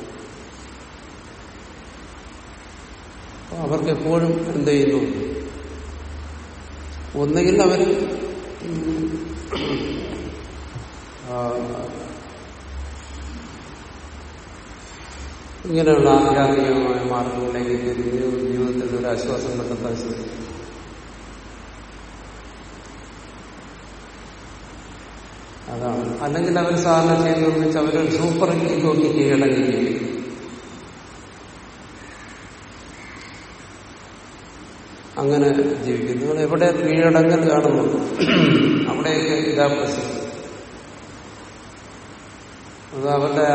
അവർക്ക് എപ്പോഴും എന്ത് ചെയ്യുന്നു? ഒന്നുകിൽ അവർ ഇങ്ങനെയുള്ള ആധ്യാത്മികമായ മാർഗങ്ങളിലേക്ക് തിരിഞ്ഞ് ജീവിതത്തിൽ ഒരു ആശ്വാസം കണ്ടെത്താൻ ശ്രമിക്കും അതാണ്. അല്ലെങ്കിൽ അവർ സാധാരണ ചെയ്യുന്നതെന്ന് വെച്ചാൽ അവരൊരു സൂപ്പർ ഈഗോക്ക് കീഴടങ്ങി അങ്ങനെ ജീവിക്കുന്നു എവിടെ കീഴടങ്ങൽ കാണുന്നു? അവിടെയൊക്കെ ഇതാ പ്രശ്നം. അത് അവരുടെ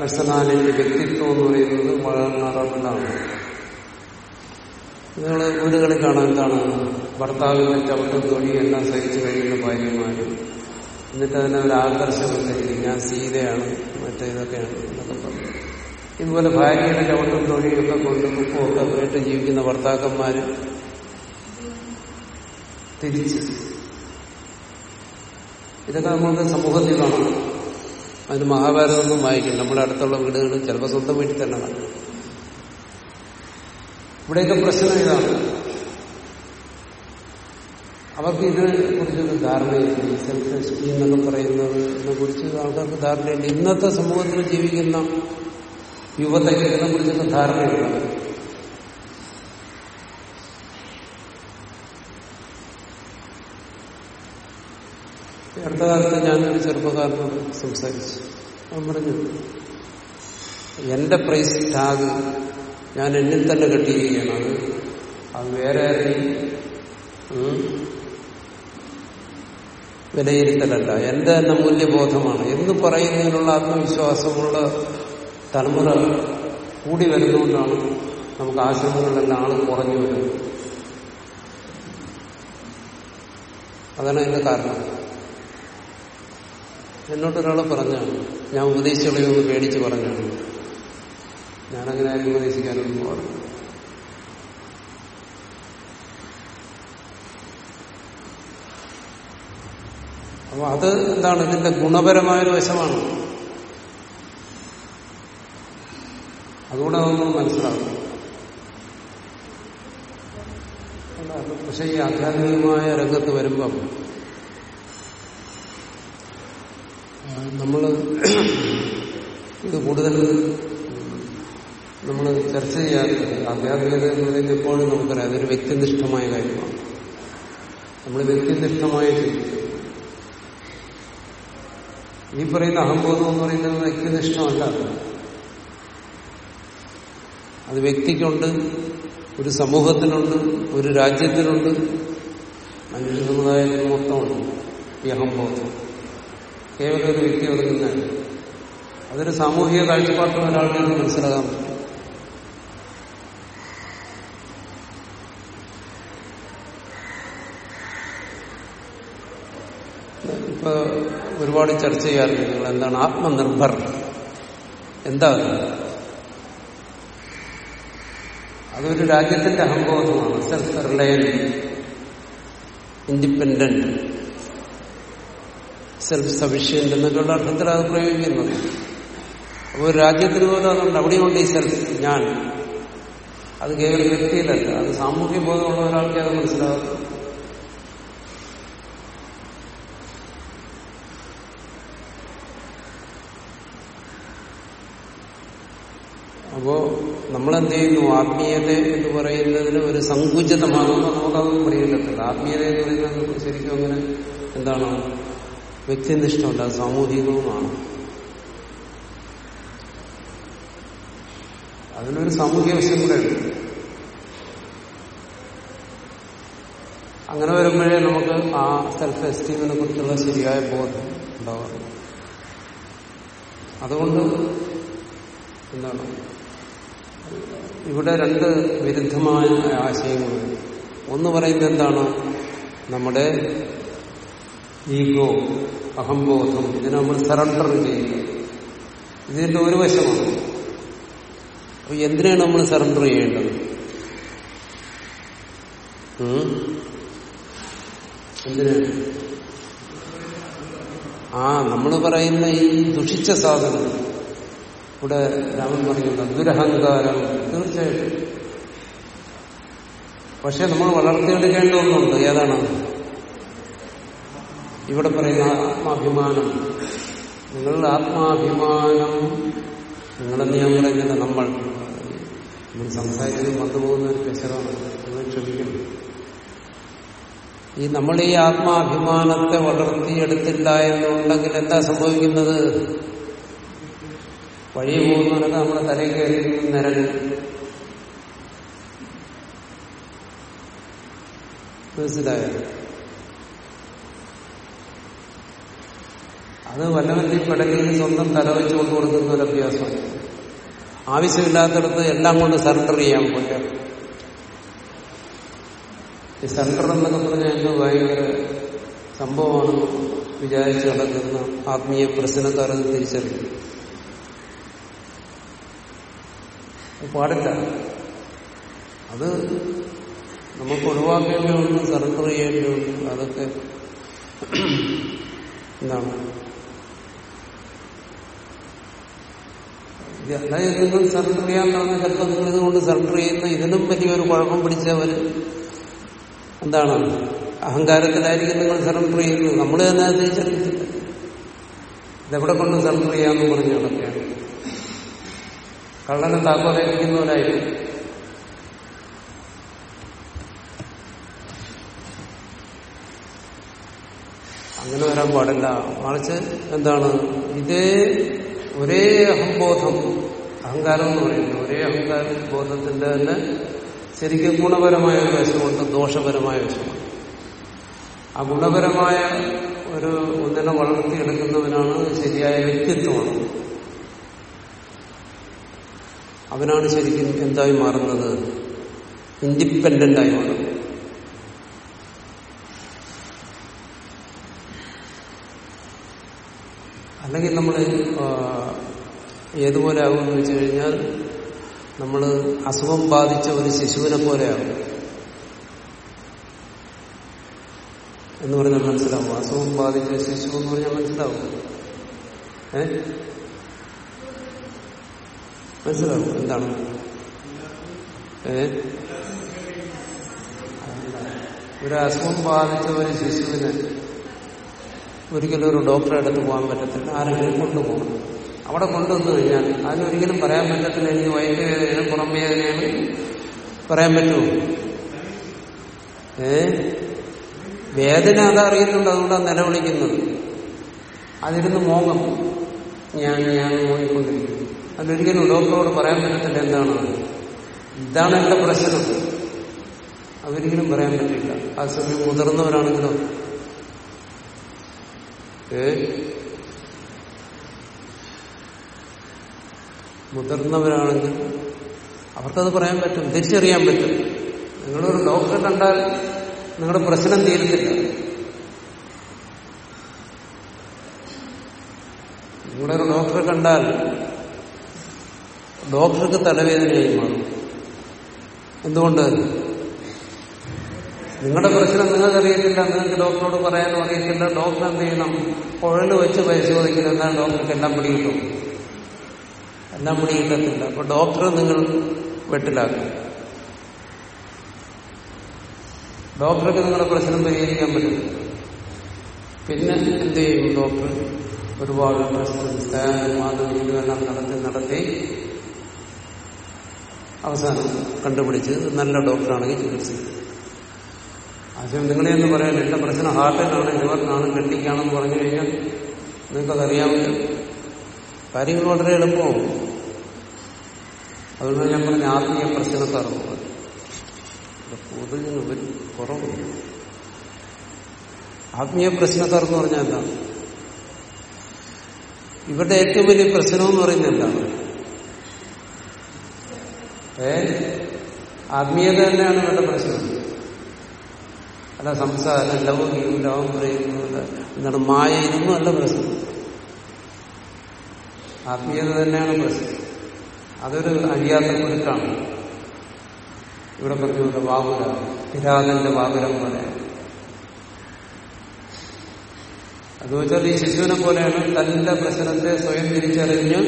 പേഴ്സണാലിറ്റി വ്യക്തിത്വം എന്ന് പറയുന്നത് വളർന്നറബിലാണ് നിങ്ങൾ വീടുകളിൽ കാണാൻ എന്താണ്? ഭർത്താവിന്റെ ചവിട്ടും തൊഴി എല്ലാം സഹിച്ചു കഴിയുന്ന ഭാര്യമാരും. എന്നിട്ട് അതിനെ ഒരു ആകർഷകത്തിരിക്കും ഞാൻ സീതയാണ് മറ്റേ ഇതൊക്കെയാണ് എന്നൊക്കെ പറഞ്ഞു. ഇതുപോലെ ഭാര്യയുടെ ചവിട്ടും തൊഴിയൊക്കെ കൊണ്ട് കുപ്പമൊക്കെ കേട്ട് ജീവിക്കുന്ന ഭർത്താക്കന്മാര് തിരിച്ച്. ഇതൊക്കെ നമ്മളുടെ സമൂഹത്തിൽ കാണാം അതിന് മഹാഭാരതമൊന്നും വായിക്കും നമ്മുടെ അടുത്തുള്ള വീടുകൾ ചിലപ്പോൾ സ്വന്തം വീട്ടിൽ തന്നെ കാണും ഇവിടെയൊക്കെ പ്രശ്നം ഇതാണ്. അവർക്ക് ഇതിനെ കുറിച്ചൊരു ധാരണയില്ല. സെൽഫ് എസ്റ്റീം എന്നൊക്കെ പറയുന്നതിനെ കുറിച്ച് ആൾക്കാർക്ക് ധാരണയില്ല. ഇന്നത്തെ സമൂഹത്തിൽ ജീവിക്കുന്ന യുവതയ്ക്ക് ഇതിനെ കുറിച്ചൊക്കെ ധാരണയില്ല. അടുത്ത കാലത്ത് ഞാനൊരു ചെറുപ്പക്കാരനോട് സംസാരിച്ചു. അവൻ പറഞ്ഞു എന്റെ പ്രൈസ് ടാഗ് ഞാൻ എന്നിൽ തന്നെ കെട്ടിയിരിക്കുകയാണ് അത് അത് വേറെ വിലയിരുത്തലല്ല. എന്റെ തന്നെ മൂല്യബോധമാണ്. എന്ന് പറയുന്നതിനുള്ള ആത്മവിശ്വാസമുള്ള തലമുറ കൂടി വരുന്നുകൊണ്ടാണ് നമുക്ക് ആശ്രമങ്ങളിലെല്ലാം ആൾ കുറഞ്ഞു വരുന്നത്. അതാണ് അതിന്റെ കാരണം. എന്നോട്ടൊരാൾ പറഞ്ഞാണ് ഞാൻ ഉപദേശിച്ചുകളെയൊന്ന് പേടിച്ച് പറഞ്ഞാണ് ഞാനങ്ങനെ ആരും ഉപദേശിക്കാനൊന്നും പാടില്ല അപ്പൊ അത് എന്താണ്? ഇതിന്റെ ഗുണപരമായൊരു വശമാണ്. അതുകൂടെ നമ്മൾ മനസ്സിലാക്കും പക്ഷെ ഈ ആധ്യാത്മികമായ രംഗത്ത് വരുമ്പം നമ്മൾ ഇത് കൂടുതൽ നമ്മൾ ചർച്ച ചെയ്യാറില്ല ആധ്യാത്മികത എന്ന് പറയുന്നത് എപ്പോഴും നമുക്കറിയാം. അതൊരു വ്യക്തിനിഷ്ഠമായ കാര്യമാണ്. നമ്മൾ വ്യക്തിനിഷ്ഠമായ ഈ പറയുന്ന അഹംബോധം എന്ന് പറയുന്നത് വ്യക്തിനിഷ്ഠമല്ല. അത് വ്യക്തിക്കുണ്ട് ഒരു സമൂഹത്തിനുണ്ട് ഒരു രാജ്യത്തിനുണ്ട്. മനുഷ്യ സമുദായത്തിന് മൊത്തമുണ്ട് ഈ അഹംബോധം. കേവലം ഒരു വ്യക്തി ഒതുങ്ങുന്നതല്ല അതൊരു സാമൂഹിക കാഴ്ചപ്പാട്ടുള്ള ഒരാൾക്ക് ഇത് മനസ്സിലാകാൻ പറ്റും. ഇപ്പൊ ഒരുപാട് ചർച്ച ചെയ്യാറുണ്ട് നിങ്ങൾ എന്താണ് ആത്മനിർഭർ? എന്താ അതൊരു രാജ്യത്തിന്റെ അഹംബോധമാണ് self reliance independent self sufficient എന്നൊക്കെയുള്ള അർത്ഥത്തിൽ അത് പ്രയോഗിക്കുന്നത് അപ്പോൾ ഒരു രാജ്യത്തിന് പോലും അതുണ്ട്. അവിടെയുണ്ട് ഈ സെൽഫ് ഞാൻ അത് കേവലം വ്യക്തിയിലല്ല. അത് സാമൂഹ്യ ബോധമുള്ള ഒരാൾക്ക് അത് മനസ്സിലാകും അപ്പോ നമ്മളെന്ത് ചെയ്യുന്നു ആത്മീയത എന്ന് പറയുന്നതിന് ഒരു സങ്കുചിതമാകുമ്പോൾ നമുക്കതൊന്നും പിടിയില്ലത്തില്ല ആത്മീയത എന്ന് പറയുന്നത് ശരിക്കും അങ്ങനെ എന്താണ്? വ്യക്തിനിഷ്ഠമല്ല അത് സാമൂഹികവുമാണ്. അതിനൊരു സാമൂഹിക വശം കൂടെ ഉണ്ട്. അങ്ങനെ വരുമ്പോഴേ നമുക്ക് ആ സെൽഫ് എസ്റ്റീമിനെ കുറിച്ചുള്ള ശരിയായ ബോധം ഉണ്ടാവാറുണ്ട്. അതുകൊണ്ട് എന്താണ്? ഇവിടെ രണ്ട് വിരുദ്ധമായ ആശയങ്ങളുണ്ട്. ഒന്ന് പറയുന്നത് എന്താണ്? നമ്മുടെ ഈഗോ അഹംബോധം ഇതിനെ നമ്മൾ സറണ്ടർ ചെയ്യുക. ഇതിന്റെ ഒരു വശമാണ്. അപ്പൊ എന്തിനാണ് നമ്മൾ സറണ്ടർ ചെയ്യേണ്ടത്? എന്തിനാണ് ആ നമ്മൾ പറയുന്ന ഈ ദുഷിച്ച സാധനം. ഇവിടെ രാമൻ പറയുന്ന ദുരഹങ്കാരം. തീർച്ചയായിട്ടും. പക്ഷെ നമ്മൾ വളർത്തിയെടുക്കേണ്ട ഒന്നുണ്ട്. ഏതാണ്? ഇവിടെ പറയുന്ന ആത്മാഭിമാനം. നിങ്ങളുടെ ആത്മാഭിമാനം നിങ്ങളെന്ന് ഞാൻ പറയുന്നില്ല നമ്മൾ. നമ്മൾ സംസാരിക്കുന്നത് വന്നുപോകുന്ന ഒരു പ്രശ്നമാണ് നിങ്ങൾ ക്ഷമിക്കണം. ഈ നമ്മൾ ഈ ആത്മാഭിമാനത്തെ വളർത്തിയെടുത്തില്ല എന്നുണ്ടെങ്കിൽ എന്താ സംഭവിക്കുന്നത്? വഴി പോകുന്നവരൊക്കെ നമ്മുടെ തലയിൽ കയറി നിരങ്ങും മനസ്സിലായോ? അത് വല്ലവന്റെ പെടലിൽ സ്വന്തം തല വെച്ചുകൊണ്ട് കൊടുക്കുന്ന ഒരു അഭ്യാസം. ആവശ്യമില്ലാത്തടത്ത് എല്ലാം കൊണ്ട് സറണ്ടർ ചെയ്യാൻ പറ്റും ഈ സറണ്ടർ എന്നൊക്കെ പറഞ്ഞാൽ എന്തോ ഭയങ്കര സംഭവമാണെന്ന് വിചാരിച്ച് നടക്കുന്ന ആത്മീയ പ്രശ്നക്കാർ അത് തിരിച്ചറിയും പാടില്ല. അത് നമുക്ക് ഒഴിവാക്കേണ്ടതുണ്ട് സറണ്ടർ ചെയ്യേണ്ടതുണ്ട് അതൊക്കെ എന്താണ്? അതായത് നിങ്ങൾ സറണ്ടർ ചെയ്യാൻ പറഞ്ഞാൽ ചിലപ്പോൾ നിങ്ങൾ ഇതുകൊണ്ട് സറണ്ടർ ചെയ്യുന്ന ഇതിനും വലിയൊരു കുഴപ്പം പിടിച്ചവർ എന്താണ്? അഹങ്കാരത്തിലായിരിക്കും നിങ്ങൾ സറണ്ടർ ചെയ്യുന്നത്. നമ്മൾ തന്നെ അത് തിരിച്ചറിയത്തില്ല ഇതെവിടെ കൊണ്ട് സറണ്ടർ ചെയ്യാമെന്ന് പറഞ്ഞു നടക്കുകയാണ്. കള്ളനെ താക്കോലേൽപ്പിക്കുന്നവരായിരിക്കും അങ്ങനെ വരാൻ പാടില്ല. മറിച്ച് എന്താണ്? ഇതേ ഒരേ അഹംബോധം അഹങ്കാരം എന്ന് പറയുന്നത് ഒരേ അഹങ്കാര ബോധത്തിന്റെ തന്നെ ശരിക്കും ഗുണപരമായ ഒരു വശമുണ്ട് ദോഷപരമായ വശമുണ്ട്. ആ ഗുണപരമായ ഒരു ഒന്നിനെ വളർത്തിയെടുക്കുന്നവനാണ് ശരിയായ വ്യക്തിത്വമാണ്. അവനാണ് ശരിക്കും എന്തായി മാറുന്നത്? ഇൻഡിപെൻഡന്റായി മാറുന്നത്. അല്ലെങ്കിൽ നമ്മൾ ഏതുപോലെ ആകുമെന്ന് വെച്ച് കഴിഞ്ഞാൽ നമ്മൾ അസുഖം ബാധിച്ച ഒരു ശിശുവിനെ പോലെയാകും എന്ന് പറഞ്ഞാൽ മനസ്സിലാവും. അസുഖം ബാധിച്ച ശിശു എന്ന് പറഞ്ഞാൽ മനസ്സിലാവും. ഏ? മനസ്സിലാവും. എന്താണ്? ഏ? ഒരു അസുഖം ബാധിച്ച ഒരു ശിശുവിന് ഒരിക്കലും ഒരു ഡോക്ടറെ അടുത്ത് പോകാൻ പറ്റത്തില്ല. ആരെങ്കിലും കൊണ്ടുപോകണം. അവിടെ കൊണ്ടുവന്നു കഴിഞ്ഞാൽ അതിനൊരിക്കലും പറയാൻ പറ്റത്തില്ല എനിക്ക് വൈദ്യുവേദനയാണ് പുറം വേദനയാണ് പറയാൻ പറ്റുമോ? ഏ? വേദന അതറിയുന്നുണ്ട് അതുകൊണ്ടാണ് നിലവിളിക്കുന്നത് അതിരുന്ന് മോങ്ങം. ഞാൻ ഞാൻ മോങ്ങിക്കൊണ്ടിരിക്കുന്നു. അതിലൊരിക്കലും ഡോക്ടറോട് പറയാൻ പറ്റത്തില്ല എന്താണ് ഇതാണ് എന്റെ പ്രശ്നം. അതൊരിക്കലും പറയാൻ പറ്റില്ല. ആ സമയം മുതിർന്നവരാണെങ്കിലോ? ഏ? മുതിർന്നവരാണെങ്കിൽ അവർക്കത് പറയാൻ പറ്റും തിരിച്ചറിയാൻ പറ്റും. നിങ്ങളൊരു ഡോക്ടറെ കണ്ടാൽ നിങ്ങളുടെ പ്രശ്നം തീരത്തില്ല നിങ്ങളൊരു ഡോക്ടറെ കണ്ടാൽ ഡോക്ടർക്ക് തലവേദനയായി മാറും. എന്തുകൊണ്ട്? നിങ്ങളുടെ പ്രശ്നം നിങ്ങൾക്കറിയത്തില്ല നിങ്ങൾക്ക് ഡോക്ടറോട് പറയാനും അറിയത്തില്ല. ഡോക്ടർ എന്ത് ചെയ്യണം? കുഴൽ വെച്ച് പരിശോധിക്കണം എന്നാൽ ഡോക്ടർക്ക് എല്ലാം പിടികിട്ടും. എല്ലാം പിടികിട്ടത്തില്ല അപ്പൊ ഡോക്ടർ നിങ്ങൾ വെട്ടിലാക്കും. ഡോക്ടർക്ക് നിങ്ങളുടെ പ്രശ്നം പരിഹരിക്കാൻ പറ്റും. പിന്നെ എന്ത് ചെയ്യും ഡോക്ടർ? ഒരുപാട് പ്രശ്നം അതും നടത്തി നടത്തി അവസാനം കണ്ടുപിടിച്ച് നല്ല ഡോക്ടറാണെങ്കിൽ ചികിത്സിക്കും. ആശയം നിങ്ങളെ എന്ന് പറയാൻ എന്റെ പ്രശ്നം ഹാർട്ടിനാണ് ലിവറിനാണ് കെട്ടിക്കാണെന്ന് പറഞ്ഞു കഴിഞ്ഞാൽ നിങ്ങൾക്കതറിയാമല്ലോ. കാര്യങ്ങൾ വളരെ എളുപ്പമാവും. അതുകൊണ്ട് ഞാൻ പറഞ്ഞ ആത്മീയ പ്രശ്നക്കാർ പൊതുവിന് ഒരു കുറവില്ല ആത്മീയ പ്രശ്നക്കാർ എന്ന് പറഞ്ഞാൽ എന്താണ്? ഇവരുടെ ഏറ്റവും വലിയ പ്രശ്നം എന്ന് പറയുന്നത് എന്താണ്? ഏ? ആത്മീയത തന്നെയാണ് ഇവരുടെ പ്രശ്നം. അല്ല സംസാരം ലൗകികം ലോകം പറയുന്നതല്ല എന്താണ്? മായ ഇതൊന്നും അല്ല പ്രശ്നം. ആത്മീയത തന്നെയാണ് പ്രശ്നം. അതൊരു അഴിയാത്ത കുരുക്കാണ് ഇവിടെ പറഞ്ഞ വാകുല പിരാതന്റെ വാകുലം പോലെ. അത് വെച്ചാൽ ഈ ശിശുവിനെ പോലെയാണ് തന്റെ പ്രശ്നത്തെ സ്വയം തിരിച്ചറിഞ്ഞ്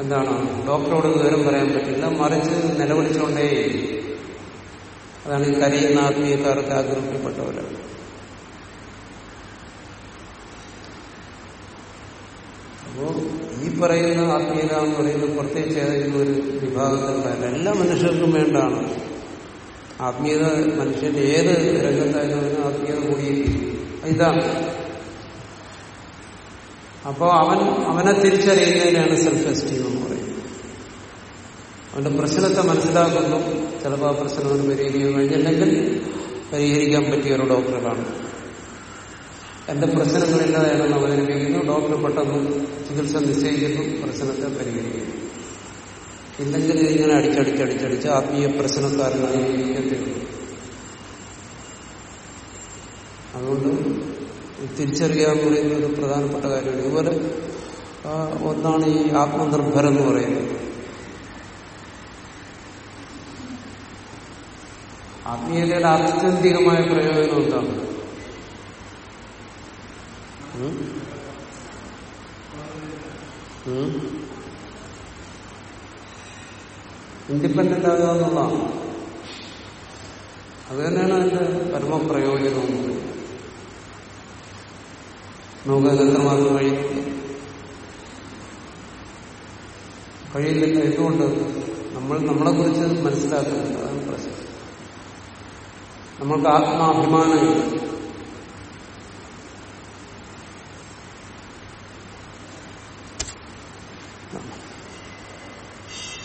എന്താണ് ഡോക്ടറോട് വിവരം പറയാൻ പറ്റില്ല മറിച്ച് നിലവിളിച്ചുകൊണ്ടേ അതാണ് ഈ കരയുന്ന ആത്മീയക്കാർക്ക് ആഗ്രഹിക്കപ്പെട്ടവരാണ് അപ്പോ പറയുന്ന ആത്മീയത എന്ന് പറയുന്നത് പ്രത്യേകിച്ച് ഏതെങ്കിലും ഒരു വിഭാഗത്തിലുണ്ടായാലും എല്ലാ മനുഷ്യർക്കും വേണ്ടാണ്. ആത്മീയത മനുഷ്യന്റെ ഏത് രംഗത്തായാലും ആത്മീയത കൂടിയിരിക്കും. ഇതാണ്. അപ്പോ അവൻ അവനെ തിരിച്ചറിയുന്നതിനാണ് സെൽഫ് എസ്റ്റീം എന്ന് പറയുന്നത്. അവന്റെ പ്രശ്നത്തെ മനസ്സിലാക്കുന്നു. ചിലപ്പോൾ ആ പ്രശ്നം അവന് പരിഹരിക്കാൻ കഴിഞ്ഞില്ലെങ്കിൽ പരിഹരിക്കാൻ പറ്റിയ ഒരു ഡോക്ടറെ കാണും എന്റെ പ്രശ്നങ്ങളില്ലാതെയാണെന്ന് അവതരിപ്പിക്കുന്നു. ഡോക്ടർ പെട്ടെന്ന് ചികിത്സ നിശ്ചയിക്കുന്നു. പ്രശ്നത്തെ പരിഹരിക്കുന്നു. ഇല്ലെങ്കിൽ ഇങ്ങനെ അടിച്ചടിച്ചടിച്ചടിച്ച് ആത്മീയ പ്രശ്നക്കാരനായി ജീവിക്കത്തില്ല അതുകൊണ്ട് തിരിച്ചറിയാൻ പറയുന്ന ഒരു പ്രധാനപ്പെട്ട കാര്യമാണ്. ഇതുപോലെ ഒന്നാണ് ഈ ആത്മനിർഭരം എന്ന് പറയുന്നത്. ആത്മീയതയുടെ ആത്യന്തികമായ പ്രയോജനം എന്താണ്? ഇൻഡിപെൻഡന്റ് ആകുക എന്നുള്ളതാണ്. അത് തന്നെയാണ് അതിന്റെ പരമപ്രയോജനം നമുക്ക് എത്രമാത്രം കഴിയുന്നില്ല. കഴിയുന്നില്ല എന്തുകൊണ്ട്? നമ്മൾ നമ്മളെ കുറിച്ച് മനസ്സിലാക്കുന്നുണ്ട് അതാണ് പ്രശ്നം. നമ്മൾക്ക് ആത്മാഭിമാനമില്ല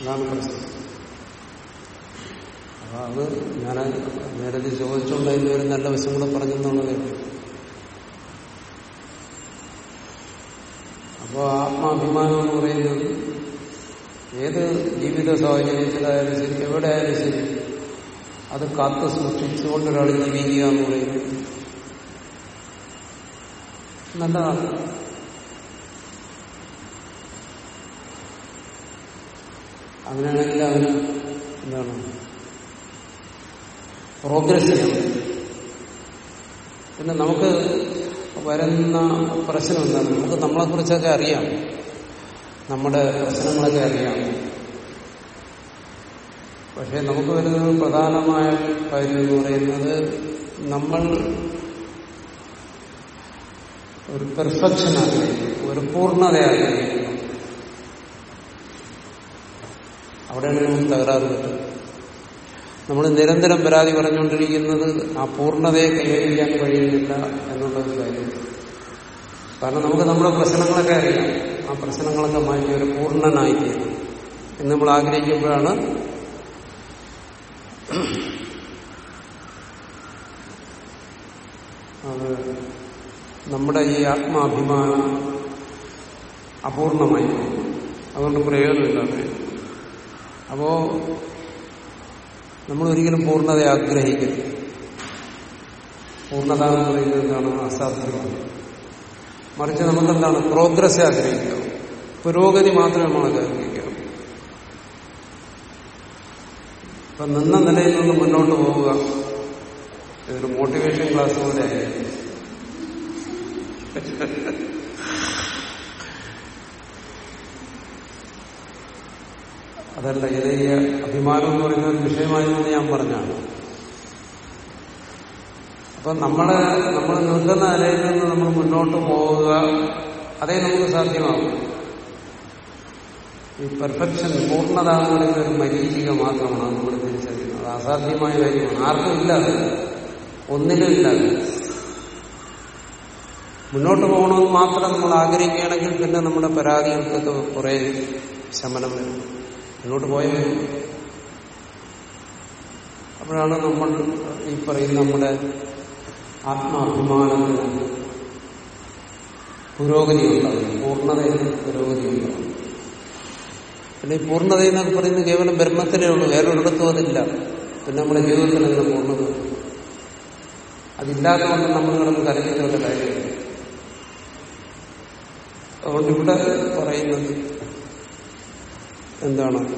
അതാണ് പ്രശ്നം. അപ്പൊ അത് ഞാൻ നേരത്തെ ചോദിച്ചുകൊണ്ട് അതിന്റെ ഒരു നല്ല വശം കൂടെ പറഞ്ഞെന്നുള്ളതേ ഉള്ളൂ അപ്പോൾ ആത്മാഭിമാനം എന്ന് പറയുന്നത് ഏത് ജീവിത സാഹചര്യത്തിലായാലും ശരി എവിടെ ആയാലും ശരി അത് കാത്തു സൂക്ഷിച്ചുകൊണ്ട് ഒരാൾ ജീവിക്കുക എന്ന് പറയുന്നത് നല്ലതാണ്. അങ്ങനെയാണെങ്കിൽ അവന് എന്താണ്? പ്രോഗ്രസ് ചെയ്യണം പിന്നെ നമുക്ക് വരുന്ന പ്രശ്നം എന്താണ് നമുക്ക് നമ്മളെക്കുറിച്ചൊക്കെ അറിയാം. നമ്മുടെ പ്രശ്നങ്ങളൊക്കെ അറിയാം. പക്ഷെ നമുക്ക് വരുന്ന പ്രധാനമായ കാര്യം എന്ന് പറയുന്നത് നമ്മൾ ഒരു പെർഫെക്ഷൻ ആഗ്രഹിക്കും ഒരു പൂർണത ആഗ്രഹിക്കുന്നു അവിടെയാണ് തകരാറ് പറ്റുന്നത് നമ്മൾ നിരന്തരം പരാതി പറഞ്ഞുകൊണ്ടിരിക്കുന്നത് ആ പൂർണതയെ കൈവരിക്കാൻ കഴിയുന്നില്ല എന്നുള്ളൊരു കാര്യം. കാരണം നമുക്ക് നമ്മുടെ പ്രശ്നങ്ങളൊക്കെ അറിയാം. ആ പ്രശ്നങ്ങളൊക്കെ മാറ്റി ഒരു പൂർണനായി തീരും എന്ന് നമ്മൾ ആഗ്രഹിക്കുമ്പോഴാണ് നമ്മുടെ ഈ ആത്മാഭിമാനം അപൂർണമായി. അതുകൊണ്ട് പ്രയോജനമില്ല അപ്പോ നമ്മൾ ഒരിക്കലും പൂർണത ആഗ്രഹിക്കരുത്. പൂർണത എന്ന് പറയുന്നത് എന്താണ്? അസാധ്യമാണ്. മറിച്ച് നമുക്കെന്താണ്? പ്രോഗ്രസ് ആഗ്രഹിക്കുക പുരോഗതി മാത്രമേ നമ്മൾ ആഗ്രഹിക്കണം. ഇപ്പൊ നിന്ന നിലയിൽ നിന്ന് മുന്നോട്ട് പോവുക ഇതൊരു മോട്ടിവേഷൻ ക്ലാസ് പോലെ ആയിരിക്കും. അതല്ല ഇത് അഭിമാനം എന്ന് പറയുന്ന ഒരു വിഷയമായിരുന്നു ഞാൻ പറഞ്ഞാണ്. അപ്പൊ നമ്മൾ നമ്മൾ നിൽക്കുന്ന നിലയിൽ നിന്ന് നമ്മൾ മുന്നോട്ട് പോവുക അതേ നമുക്ക് സാധ്യമാകും ഈ പെർഫെക്ഷൻ പൂർണത എന്ന് പറയുന്ന ഒരു മരീചിക മാത്രമാണ് നമ്മൾ തിരിച്ചറിയുന്നത്. അസാധ്യമായ കാര്യമാണ്. ആർക്കും ഇല്ല ഒന്നിനും ഇല്ല. മുന്നോട്ട് പോകണമെന്ന് മാത്രം നമ്മൾ ആഗ്രഹിക്കുകയാണെങ്കിൽ പിന്നെ നമ്മുടെ പരാതികൾക്കൊക്കെ കുറെ ശമനം വരും. പോയാൽ മതി. അപ്പോഴാണ് നമ്മൾ ഈ പറയുന്ന നമ്മുടെ ആത്മാഭിമാനത്തിന് പുരോഗതി ഉണ്ടാകും പൂർണതയിൽ പുരോഗതി ഉണ്ടാകും പിന്നെ ഈ പൂർണത എന്നൊക്കെ പറയുന്നത് കേവലം ബ്രഹ്മത്തിലേ ഉള്ളൂ വേറൊരിടത്തും അതില്ല പിന്നെ നമ്മുടെ ജീവിതത്തിൽ അങ്ങനെ പൂർണത. അതില്ലാത്തതുകൊണ്ട് നമ്മൾ കിടന്ന് കരഞ്ഞിട്ടുള്ള കാര്യമില്ല അതുകൊണ്ട് ഇവിടെ പറയുന്നത് എന്താണ്?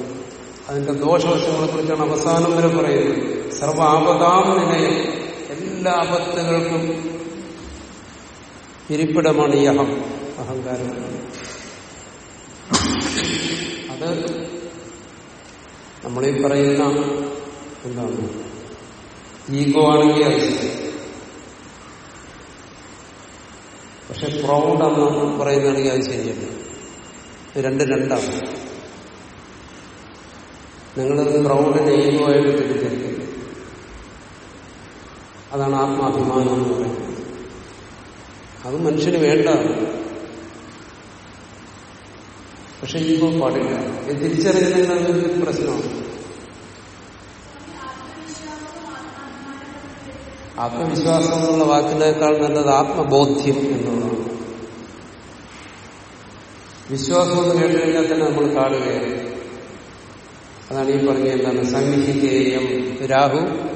അതിന്റെ ദോഷവശങ്ങളെ കുറിച്ചാണ് അവസാനം വരെ പറയുന്നത്. സർവ ആപതാം നിലയം. എല്ലാ ആപത്തുകൾക്കും ഇരിപ്പിടമാണ് ഈ അഹം അഹങ്കാരം. അത് നമ്മളീ പറയുന്ന എന്താണ്? ഈഗോ ആണെങ്കിൽ അത് പക്ഷെ പ്രൗഡ് എന്ന് പറയുന്നതാണെങ്കിൽ അത് ശരിയല്ല. രണ്ട് രണ്ടാണ്. നിങ്ങൾ പ്രൗഡിനെ ഏതുമായിട്ട് തിരിച്ചിരിക്കുന്നു അതാണ് ആത്മാഭിമാനം എന്ന് പറയുന്നത്. അത് മനുഷ്യന് വേണ്ട. പക്ഷെ ഇപ്പോൾ പാടില്ല. ഇത് തിരിച്ചറിയുന്നതിനൊരു പ്രശ്നമാണ്. ആത്മവിശ്വാസം എന്നുള്ള വാക്കിനേക്കാൾ നല്ലത് ആത്മബോധ്യം എന്നുള്ളതാണ്. വിശ്വാസം എന്ന് കേട്ടുകഴിഞ്ഞാൽ തന്നെ നമ്മൾ കാണുകയാണ് അതാണ് ഈ പറഞ്ഞ എന്താണ്? സംഹിതേയം രാഹു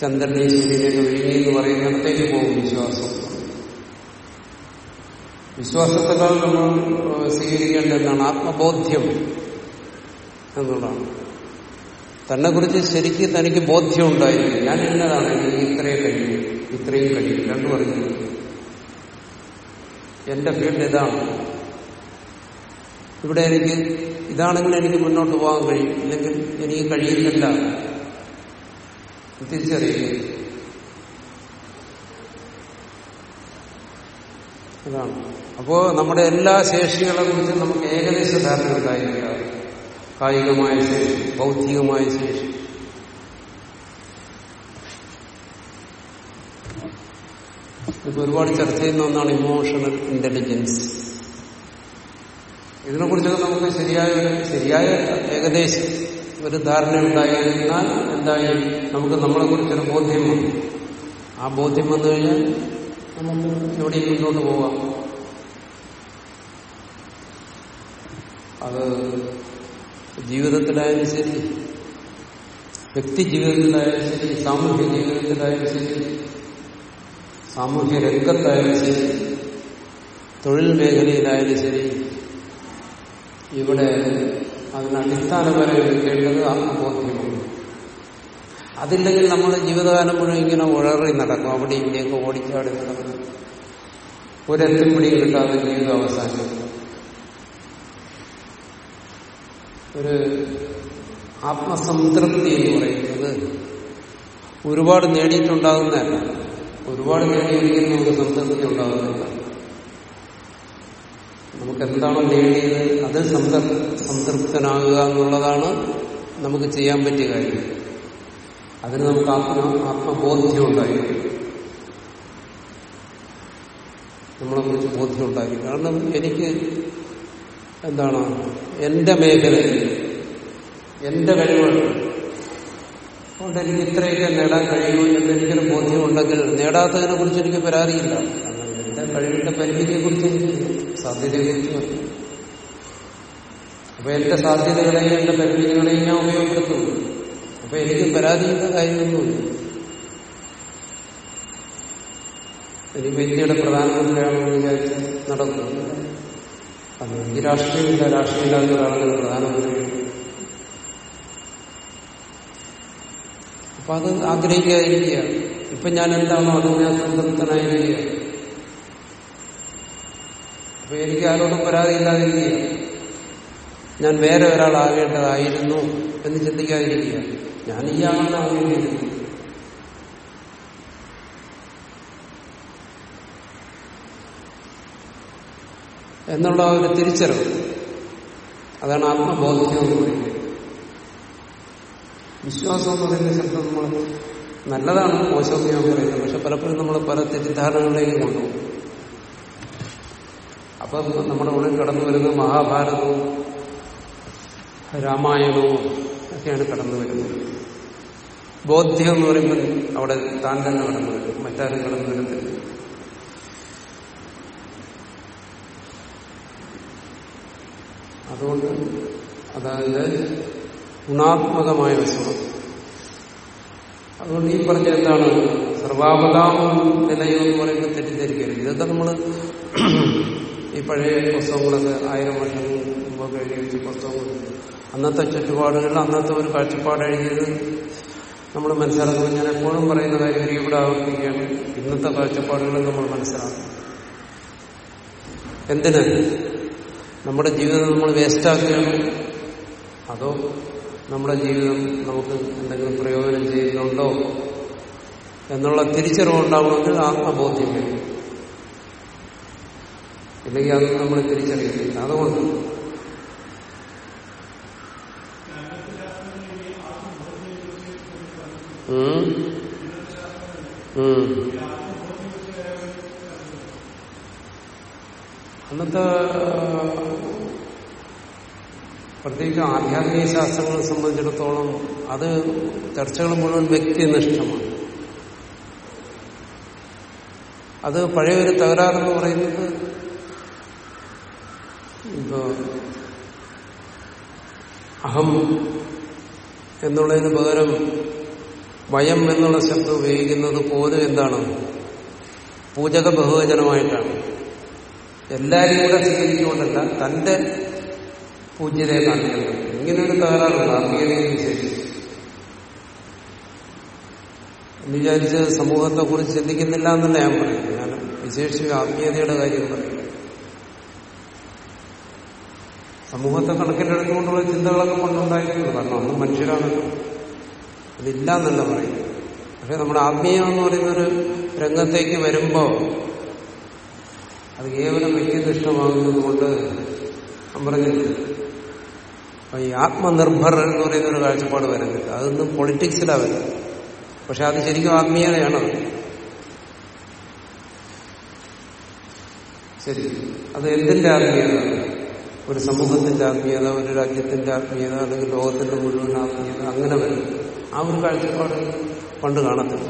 ചന്ദ്രനെ സൂര്യനെ ഒഴുകി എന്ന് പറയുന്നിടത്തേക്ക് പോകും വിശ്വാസം. വിശ്വാസത്തെക്കാൾ നമ്മൾ സ്വീകരിക്കേണ്ട എന്താണ് ആത്മബോധ്യം എന്നുള്ളതാണ്. തന്നെ കുറിച്ച് ശരിക്ക് തനിക്ക് ബോധ്യം ഉണ്ടായിരിക്കും ഞാൻ എന്നതാണ് എനിക്ക് ഇത്രയും കഴിയും ഇത്രയും കഴിയും രണ്ടു പറഞ്ഞു. എന്റെ ഫീൽഡ് ഇതാണ്. ഇവിടെ എനിക്ക് ഇതാണെങ്കിൽ എനിക്ക് മുന്നോട്ട് പോകാൻ കഴിയും. ഇല്ലെങ്കിൽ എനിക്ക് കഴിയുന്നില്ല തിരിച്ചറിയുക അതാണ്. അപ്പോ നമ്മുടെ എല്ലാ ശേഷികളെ കുറിച്ചും നമുക്ക് ഏകദേശ ധാരണ ഉണ്ടായിരിക്കുക കായികമായ ശേഷി ബൗദ്ധികമായ ശേഷി. ഇപ്പൊ ഒരുപാട് ചർച്ച ചെയ്യുന്ന ഒന്നാണ് ഇമോഷണൽ ഇന്റലിജൻസ് ഇതിനെക്കുറിച്ചൊക്കെ നമുക്ക് ശരിയായ ശരിയായ ഏകദേശം ഒരു ധാരണ ഉണ്ടായിരുന്നാൽ എന്തായി നമുക്ക് നമ്മളെക്കുറിച്ചൊരു ബോധ്യം വന്നു. ആ ബോധ്യം വന്നു കഴിഞ്ഞാൽ നമുക്ക് എവിടെയും മുന്നോട്ട് പോവാം. അത് ജീവിതത്തിലായാലും ശരി വ്യക്തി ജീവിതത്തിലായാലും ശരി സാമൂഹ്യ ജീവിതത്തിലായാലും ശരി സാമൂഹ്യ രംഗത്തായാലും ശരി തൊഴിൽ മേഖലയിലായാലും ശരി ഇവിടെ അതിന് അടിസ്ഥാനപരം എടുക്കേണ്ടത് ആത്മബോധ്യമാണ് അതില്ലെങ്കിൽ നമ്മുടെ ജീവിതകാലം മുഴുവൻ ഇങ്ങനെ ഉഴറി നടക്കും. അവിടെ ഇവിടെയൊക്കെ ഓടിച്ചാടി നടക്കും. ഒരെത്തും പിടിയും കിട്ടാതെ ജീവിതം അവസാനിക്കും. ഒരു ആത്മസംതൃപ്തി എന്ന് പറയുന്നത് ഒരുപാട് നേടിയിട്ടുണ്ടാകുന്നതല്ല. ഒരുപാട് നേടിയിരിക്കുന്ന നമുക്ക് സംതൃപ്തി ഉണ്ടാകുന്നില്ല നമുക്ക് എന്താണോ നേടിയത് അതിൽ സംതൃപ്തനാകുക എന്നുള്ളതാണ് നമുക്ക് ചെയ്യാൻ പറ്റിയ കാര്യം. അതിന് നമുക്ക് ആത്മ ആത്മബോധ്യം ഉണ്ടായിരിക്കും നമ്മളെ കുറിച്ച് ബോധ്യം ഉണ്ടായിരിക്കും കാരണം എനിക്ക് എന്താണ്? എന്റെ മേഖലയിൽ എന്റെ കഴിവ് അതുകൊണ്ട് എനിക്ക് ഇത്രയൊക്കെ നേടാൻ കഴിയുമോ എന്ന് എനിക്കൊരു ബോധ്യമുണ്ടെങ്കിൽ നേടാത്തതിനെ കുറിച്ച് എനിക്ക് പരാതിയില്ല. എന്റെ കഴിവിന്റെ പരിമിതിയെ കുറിച്ച് എനിക്ക് സാധ്യതയെ കുറിച്ച് അപ്പൊ എന്റെ സാധ്യതകളെയും എന്റെ പരിമിതികളെയും ഞാൻ ഉപയോഗപ്പെടുത്തുന്നു അപ്പൊ എനിക്ക് പരാതിയുടെ കാര്യമൊന്നുമില്ല. ഒരു ഇന്ത്യയുടെ പ്രധാനമന്ത്രിയാണെന്ന് വിചാരിച്ച് നടക്കുന്നത് അത് ഈ രാഷ്ട്രീയമില്ല. രാഷ്ട്രീയമില്ലാത്ത ഒരാളാണ് പ്രധാനമന്ത്രി അപ്പൊ അത് ആഗ്രഹിക്കാതിരിക്കുക ഇപ്പൊ ഞാൻ എന്താണോ അത് ഞാൻ സംതൃപ്തനായിരിക്കുക അപ്പൊ എനിക്ക് ആരോടും പരാതിയില്ലാതിരിക്കുക ഞാൻ വേറെ ഒരാളാകേണ്ടതായിരുന്നു എന്ന് ചിന്തിക്കാതിരിക്കുക ഞാൻ ഈ ആകേണ്ടിയിരുന്നു എന്നുള്ള ഒരു തിരിച്ചറിവ്. അതാണ് ആത്മബോധ്യം എന്ന് പറയുന്നത്. വിശ്വാസം എന്ന് പറയുന്ന ശബ്ദം നമ്മൾ നല്ലതാണ് മോശമെന്ന് ഞാൻ പറയുന്നത്. പക്ഷെ പലപ്പോഴും നമ്മൾ പല തെറ്റിദ്ധാരണകളിലേക്ക് കൊണ്ടുപോകും. അപ്പം നമ്മുടെ ഉള്ളിൽ കടന്നു വരുന്നത് മഹാഭാരതവും രാമായണവും ഒക്കെയാണ് കടന്നു വരുന്നത്. ബോധ്യം എന്ന് പറയുമ്പോൾ അവിടെ താൻ തന്നെ കടന്നു വരും മറ്റാരും കടന്നു വരുന്നില്ല അതുകൊണ്ട് അതായത് ഗുണാത്മകമായ വശമാണ് അതുകൊണ്ട് ഈ പറഞ്ഞ എന്താണ്? സർവാപതാം നിലയം എന്ന് പറയുമ്പോൾ തെറ്റിദ്ധരിക്കരുത്. ഇതൊക്കെ നമ്മൾ ഈ പഴയ പുസ്തകങ്ങളൊക്കെ ആയിരം വർഷം മുമ്പൊക്കെ എഴുതി വെച്ച പുസ്തകങ്ങൾ അന്നത്തെ ചുറ്റുപാടുകളിൽ അന്നത്തെ ഒരു കാഴ്ചപ്പാട് എഴുതിയത് നമ്മൾ മനസ്സിലാക്കുന്നത് ഞാൻ എപ്പോഴും പറയുന്ന കാര്യം ഒരു ഇവിടെ ആവർത്തിക്കുകയാണ്. ഇന്നത്തെ കാഴ്ചപ്പാടുകളും നമ്മൾ മനസ്സിലാക്കണം എന്തിന്? നമ്മുടെ ജീവിതം നമ്മൾ വേസ്റ്റാക്കുകയാണ് അതോ നമ്മുടെ ജീവിതം നമുക്ക് എന്തെങ്കിലും പ്രയോജനം ചെയ്യുന്നുണ്ടോ എന്നുള്ള തിരിച്ചറിവുണ്ടാവണമെങ്കിൽ ആത്മബോധ്യം വേണം ഇല്ലെങ്കിൽ അത് നമ്മൾ തിരിച്ചറിയുന്നില്ല അതുകൊണ്ട്. അന്നത്തെ പ്രത്യേകിച്ച് ആധ്യാത്മിക ശാസ്ത്രങ്ങളെ സംബന്ധിച്ചിടത്തോളം അത് ചർച്ചകൾ മുഴുവൻ വ്യക്തിനിഷ്ഠമാണ്. അത് പഴയ ഒരു തകരാറെന്ന് പറയുന്നത് ഇപ്പോ അഹം എന്നുള്ളതിന് പകരം വയം എന്നുള്ള ശബ്ദം ഉപയോഗിക്കുന്നത് പോലും എന്താണ്? പൂജക ബഹുവചനമായിട്ടാണ്. എല്ലാവരും കൂടെ സ്വീകരിച്ചുകൊണ്ടല്ല തന്റെ പൂജ്യതയെ കാണിക്കുന്നത്. ഇങ്ങനൊരു തകരാറുണ്ട് ആത്മീയതയെ വിശേഷിച്ച്. വിചാരിച്ച് സമൂഹത്തെ കുറിച്ച് ചിന്തിക്കുന്നില്ല എന്നല്ല ഞാൻ പറയുന്നത്. ഞാൻ വിശേഷിച്ച് ആത്മീയതയുടെ കാര്യം പറയും. സമൂഹത്തെ കണക്കിലെടുത്തുകൊണ്ടുള്ള ചിന്തകളൊക്കെ കൊണ്ടുണ്ടായിരിക്കുന്നു കാരണം അന്ന് മനുഷ്യരാണല്ലോ. അതില്ല എന്നല്ല പറയുന്നത്. പക്ഷെ നമ്മുടെ ആത്മീയം എന്ന് പറയുന്നൊരു രംഗത്തേക്ക് വരുമ്പോൾ അത് കേവലം വ്യക്തിനിഷ്ഠമാകുന്നത് കൊണ്ട് പറഞ്ഞില്ല? അപ്പൊ ഈ ആത്മനിർഭർ എന്ന് പറയുന്ന ഒരു കാഴ്ചപ്പാട് വരുന്നില്ല. അതൊന്നും പൊളിറ്റിക്സിലാവില്ല പക്ഷെ അത് ശരിക്കും ആത്മീയതയാണ് ശരി. അത് എന്തിന്റെ ആത്മീയത? ഒരു സമൂഹത്തിന്റെ ആത്മീയത ഒരു രാജ്യത്തിന്റെ ആത്മീയത അല്ലെങ്കിൽ ലോകത്തിന്റെ മുഴുവൻ ആത്മീയത അങ്ങനെ വരും. ആ ഒരു കാഴ്ചപ്പാട് പണ്ട് കാണത്തില്ല.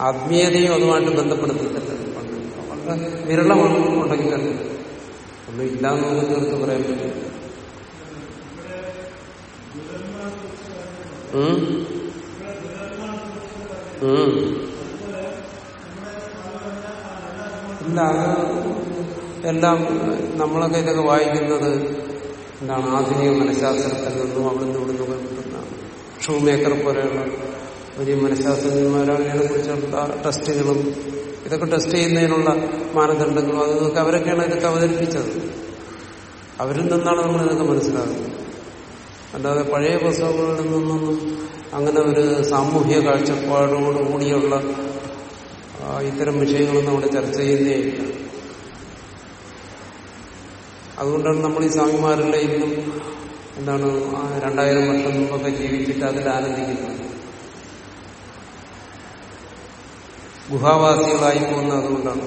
ആത്മീയതയും അതുമായിട്ട് ബന്ധപ്പെടുത്തിയിട്ടില്ല. പണ്ട് വളരെ വിരളമാണ് ഉണ്ടെങ്കിൽ തന്നെ. ഒന്നും ഇല്ലാന്ന് നമുക്ക് തീർത്ത് പറയാൻ പറ്റില്ല. ഇല്ല അത് എല്ലാം നമ്മളൊക്കെ ഇതൊക്കെ വായിക്കുന്നത് എന്താണ് ആധുനിക മനഃശാസ്ത്രത്തിൽ നിന്നും അവിടുന്ന് ഇവിടുന്ന് കിട്ടുന്നതാണ്. ഷൂ മേക്കർ പോലെയുള്ള വലിയ മനഃശാസ്ത്രജ്ഞന്മാരാണ് ഇതിനെ കുറിച്ചുള്ള ടെസ്റ്റുകളും ഇതൊക്കെ ടെസ്റ്റ് ചെയ്യുന്നതിനുള്ള മാനദണ്ഡങ്ങളും അതൊക്കെ അവരൊക്കെയാണ് ഇതൊക്കെ അവതരിപ്പിച്ചത്. അവരിൽ നിന്നാണ് നമ്മൾ ഇതൊക്കെ മനസ്സിലാക്കുന്നത് അല്ലാതെ പഴയ പുസ്തകങ്ങളിൽ നിന്നൊന്നും അങ്ങനെ ഒരു സാമൂഹ്യ കാഴ്ചപ്പാടോടുകൂടിയുള്ള ഇത്തരം വിഷയങ്ങളൊന്നും അവിടെ ചർച്ച ചെയ്യുന്നേ ഇല്ല. അതുകൊണ്ടാണ് നമ്മൾ ഈ സ്വാമിമാരുടെ ഇന്നും എന്താണ് രണ്ടായിരം വർഷം മുമ്പൊക്കെ ജീവിച്ചിട്ട് അതിൽ ആനന്ദിക്കുന്നത്. ഗുഹാവാസികളായി പോകുന്നത് അതുകൊണ്ടാണ്.